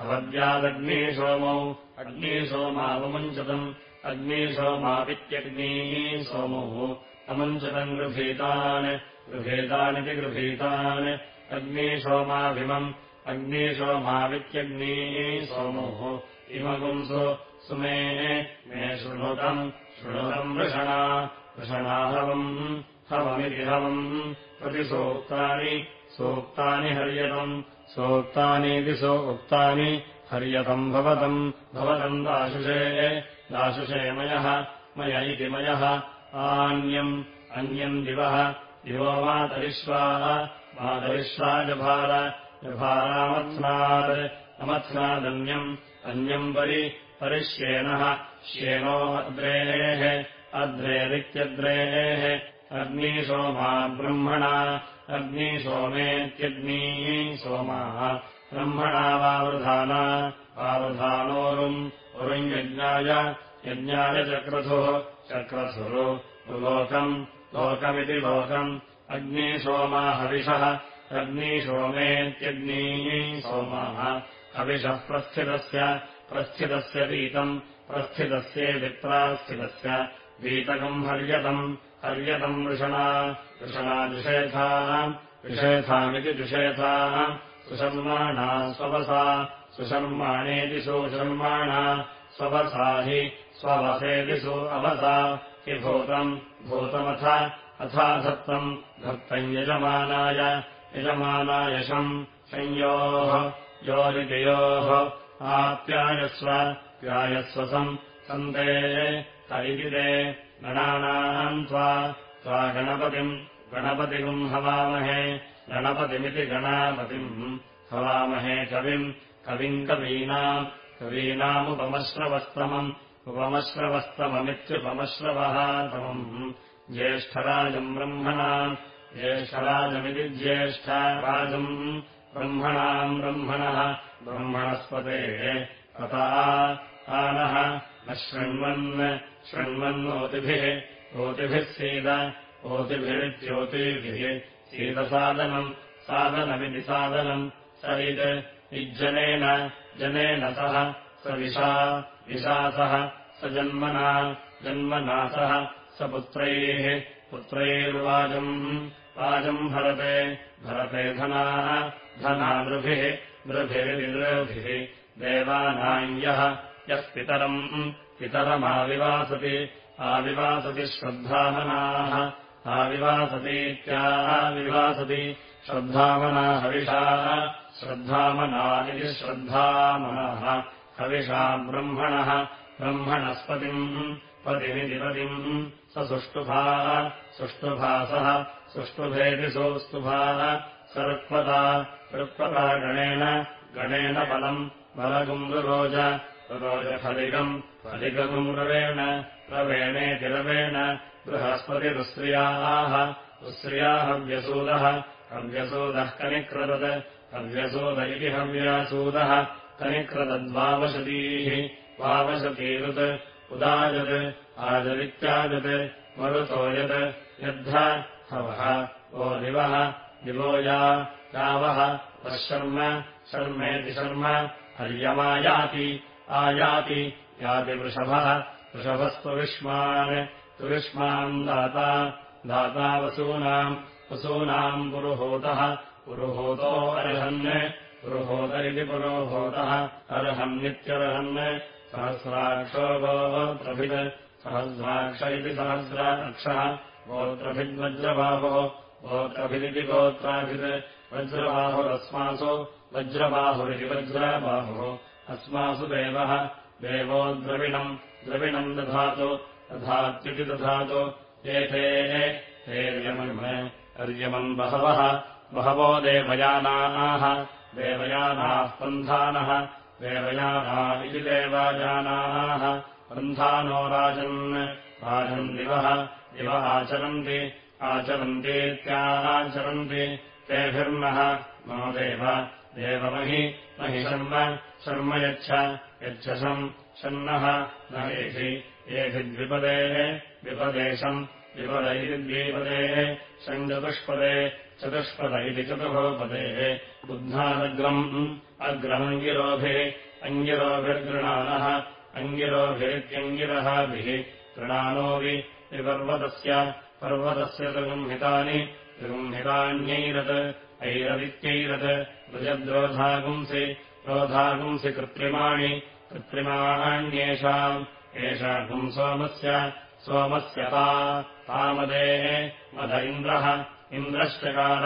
अवद्यादग्निसोमौ अग्निसोमावमुञ्चतम् अग्निसोमावित्यग्नीः सोमौ अमुञ्चतम् गृभीतान् गृभीतानिति गृभीतान्। अग्निसोमाभिमम् अग्निसोमावित्यग्नीः सोमोः इमगुंसु सुमे मे शृणुतम् शृणुतम् वृषणा वृषणाहवम् हवमिति हवम् प्रतिसोक्तानि सोक्तानि हर्यतम् सोक्तानीति सो उक्तानि हर्यतम् भवतम् भवतम् दाशुषे दाशुषे मयः इति मयः आन्यम् अन्यम् दिवः दिवो मातरिश्वाः मातरिश्वा जभार जभारामथ्नात् अमथ्नादन्यम् अन्यम् परि परिश्येनः श्येनो अद्रेः अद्रेरित्यद्रेः अग्निसोमा ब्रह्मणा अग्निसोमेत्यग्नीः सोमाः ब्रह्मणा वावृधाना वावृधानोरुम् उरुम् यज्ञाय यज्ञाय चक्रथुः चक्रथुः लोकम् लोकमिति लोकम्। अग्निसोमा हविषः अग्निसोमेत्यग्नीः सोमाः हविषः प्रस्थितस्य प्रस्थितस्य पीतम् प्रस्थितस्येदिप्रास्थितस्य वीतकम् हर्यतम् हर्यतम् वृषणा वृषणा जुषेथाम् विषेथामिति जुषेथा सुशर्माणा स्ववसा सुशर्माणेति सुशर्माणा स्ववसा हि स्ववसेति सु अवसा हि भूतम् भूतमथ अथा धत्तम् धत्तम् यजमानाय यजमानायशम् संयोः योरिजयोः आप्यायस्व प्यायस्वसम् सन्ते तैगिरे गणानाम् त्वा त्वा गणपतिम् गणपतिम् हवामहे गणपतिमिति गणापतिम् हवामहे कविम् कविम् कवीनाम् कवीनामुपमश्रवस्तमम् उपमश्रवस्तममित्युपमश्रवः तमम् ज्येष्ठराजम् ब्रह्मणाम् ज्येष्ठराजमिति ज्येष्ठराजम् ब्रह्मणाम् ब्रह्मणः ब्रह्मणस्पतेः तथा आनः न शृण्वन् शृण्वन्नोतिभिः ओतिभिः सीद ओतिभिरित्योतिभिः सीदसादनम् सादनमिति सादनम् स इद् इज्जनेन जनेन सह स विशा विशासः स जन्मना जन्मना सह स पुत्रैः पुत्रैर्वाजम् वाजम् भरते भरते धनाः धना नृभिः नृभिर्विनृभिः देवानाम् यः यः पितरम् पितरमाविवासति। आविवासति श्रद्धामनाः। आविवासतीत्याविवासति श्रद्धामना हविषाः। श्रद्धामना इति श्रद्धामनः। हविषा ब्रह्मणः। ब्रह्मणस्पतिम्। पतिमितिपतिम् स सुष्टुभाः सुष्टुभासः सुष्टुभेति सोऽस्तुभाः। सर्पदा ऋक्पदा गणेन। गणेन बलम्। बलगुम् रुरोज रुरोजफलिकम् फलिकगुम् रवेण रवेणेति रवेण बृहस्पतिरुश्रियाः रुश्रिया हव्यसूदः हव्यसूदः कनिक्रदत् हव्यसूद इति हव्यासूदः कनिक्रदद्वावशतीः। वावशतीरुत् उदाजत् आजदित्याजत् मरुतो यत् यद्ध हवः ओ दिवः दिवो या यावः तशर्म शर्मेति शर्म हर्यमायाति आयाति याति वृषभः वृषभस्त्वविष्मान् तुविष्माम् दाता दाता वसूनाम् वसूनाम् पुरुहूतः पुरुहूतो अर्हन् पुरुहूत इति पुरोहूतः अर्हन्नित्यर्हन् सहस्राक्षो गोत्रभित् सहस्राक्ष इति सहस्राक्षः गोत्रभिद्वज्रबाहो गोत्रभिदिति गोत्राभित् वज्रबाहुरस्मासु वज्रबाहुरिति वज्रबाहुः अस्मासु देवः देवो द्रविणम्। द्रविणम् दधातु। दधात्युति दधातु। एते हेर्यमन् अर्यमन् बहवः। बहवो देवयानाः। देवयानाः पन्थानः। देवयाना इति देवाजानाः पन्थानो राजन्। राजन् दिवः। दिव आचरन्ति। आचरन्तीत्याचरन्ति तेभिर्नः। नो देव। देवमहि। महि शर्म शर्म यच्छ यच्छम् शन्नः न एधि एभिद्विपदेः विपदेशम् विपदैर्द्विपदेः शञ्चतुष्पदे चतुष्पद इति चतुर्पदेः बुद्धादग्रम् अग्रमङ्गिरोभिः अङ्गिरोभिर्गृणानः अङ्गिरोभिरित्यङ्गिरहाभिः गृणानोऽपि विपर्वतस्य पर्वतस्य त्रिगुंहितानि त्रिगुंहितान्यैरत् ऐरदित्यैरत् रुजद्रोधागुंसि रोधागुंसि कृत्रिमाणि कृत्रिमाण्येषाम् एषागुम् सोमस्य सोमस्य ता तामदेः मद इन्द्रः इन्द्रश्चकार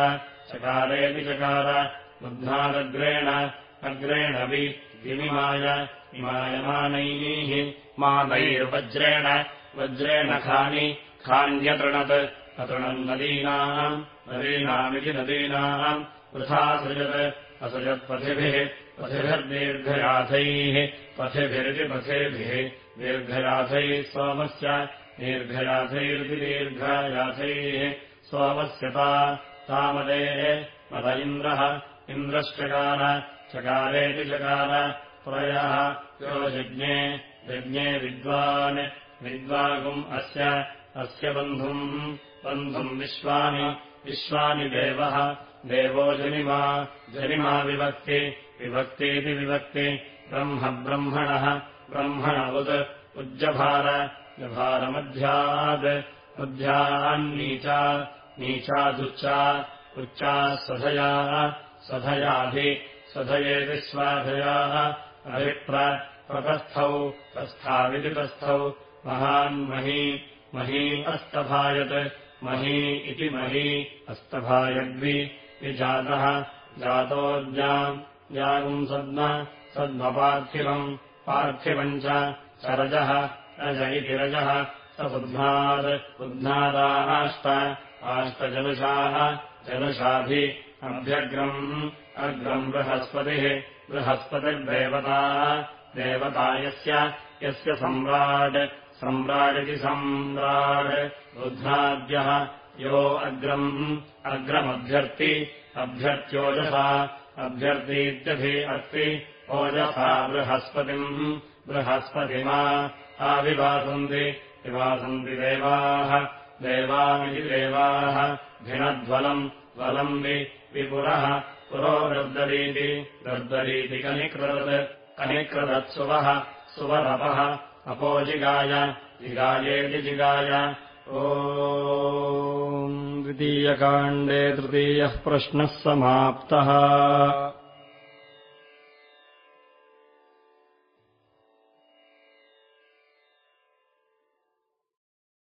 चकारेति चकार बुद्धादग्रेण अग्रेण वि विमिमाय इमायमानैः मादैर्वज्रेण वज्रेण खानि खान्यतृणत् अतृणम् नदीनाम् नदीनामिति नदीनाम् वृथा सृजत् असृजत्पथिभिः पथिभिर्दीर्घयाथैः पथिभिरिति पथेभिः दीर्घयाथैः सोमस्य दीर्घयाथैरिति दीर्घयाथैः सोमस्य ता तामदेः मद इन्द्रः इन्द्रश्चकार चकारेति चकार प्रयः यो यज्ञे यज्ञे विद्वान् विद्वागुम् अस्य अस्य बन्धुम् बन्धुम् विश्वानि विश्वानि देवः देवो जनिमा जनिमा विभक्ति विभक्तीति विभक्ति ब्रह्म ब्रह्मणः ब्रह्मण उत् उज्जभार जभारमध्याद् मध्यान्नीचा नीचादुच्चा उच्चाः स्वाधयाः अभिप्रपस्थौ तस्थाविति तस्थौ महान्मही मही अस्तभायत् मही इति मही अस्तभायद्वि विजातः जातोऽज्ञाम् जागुम् सद्म सद्मपार्थिवम् पार्थिवम् च रजः रज इति रजः स बुध्नात् बुध्नादाष्ट आष्टजनुषाः जनुषाभि अभ्यग्रम् अग्रम् बृहस्पतिः बृहस्पतिर्देवता देवता यस्य यस्य सम्राडिति सम्राट् बुध्नाद्यः यो अग्रम् अग्रमभ्यर्ति अभ्यर्त्योजसा अभ्यर्थीत्यभि अस्ति ओजसा बृहस्पतिम्। बृहस्पतिमा आविवासन्ति विवासन्ति देवाः। देवामिति देवाः। भिनध्वलम् वलम् विपुरः। पुरो गर्दरीति गर्दरीति कनिकृदत् कनिकृदत्सुवः सुवरपः। अपोजिगाय। जिगायेति जिगाय। ओ द्वितीयकाण्डे तृतीयः प्रश्नः समाप्तः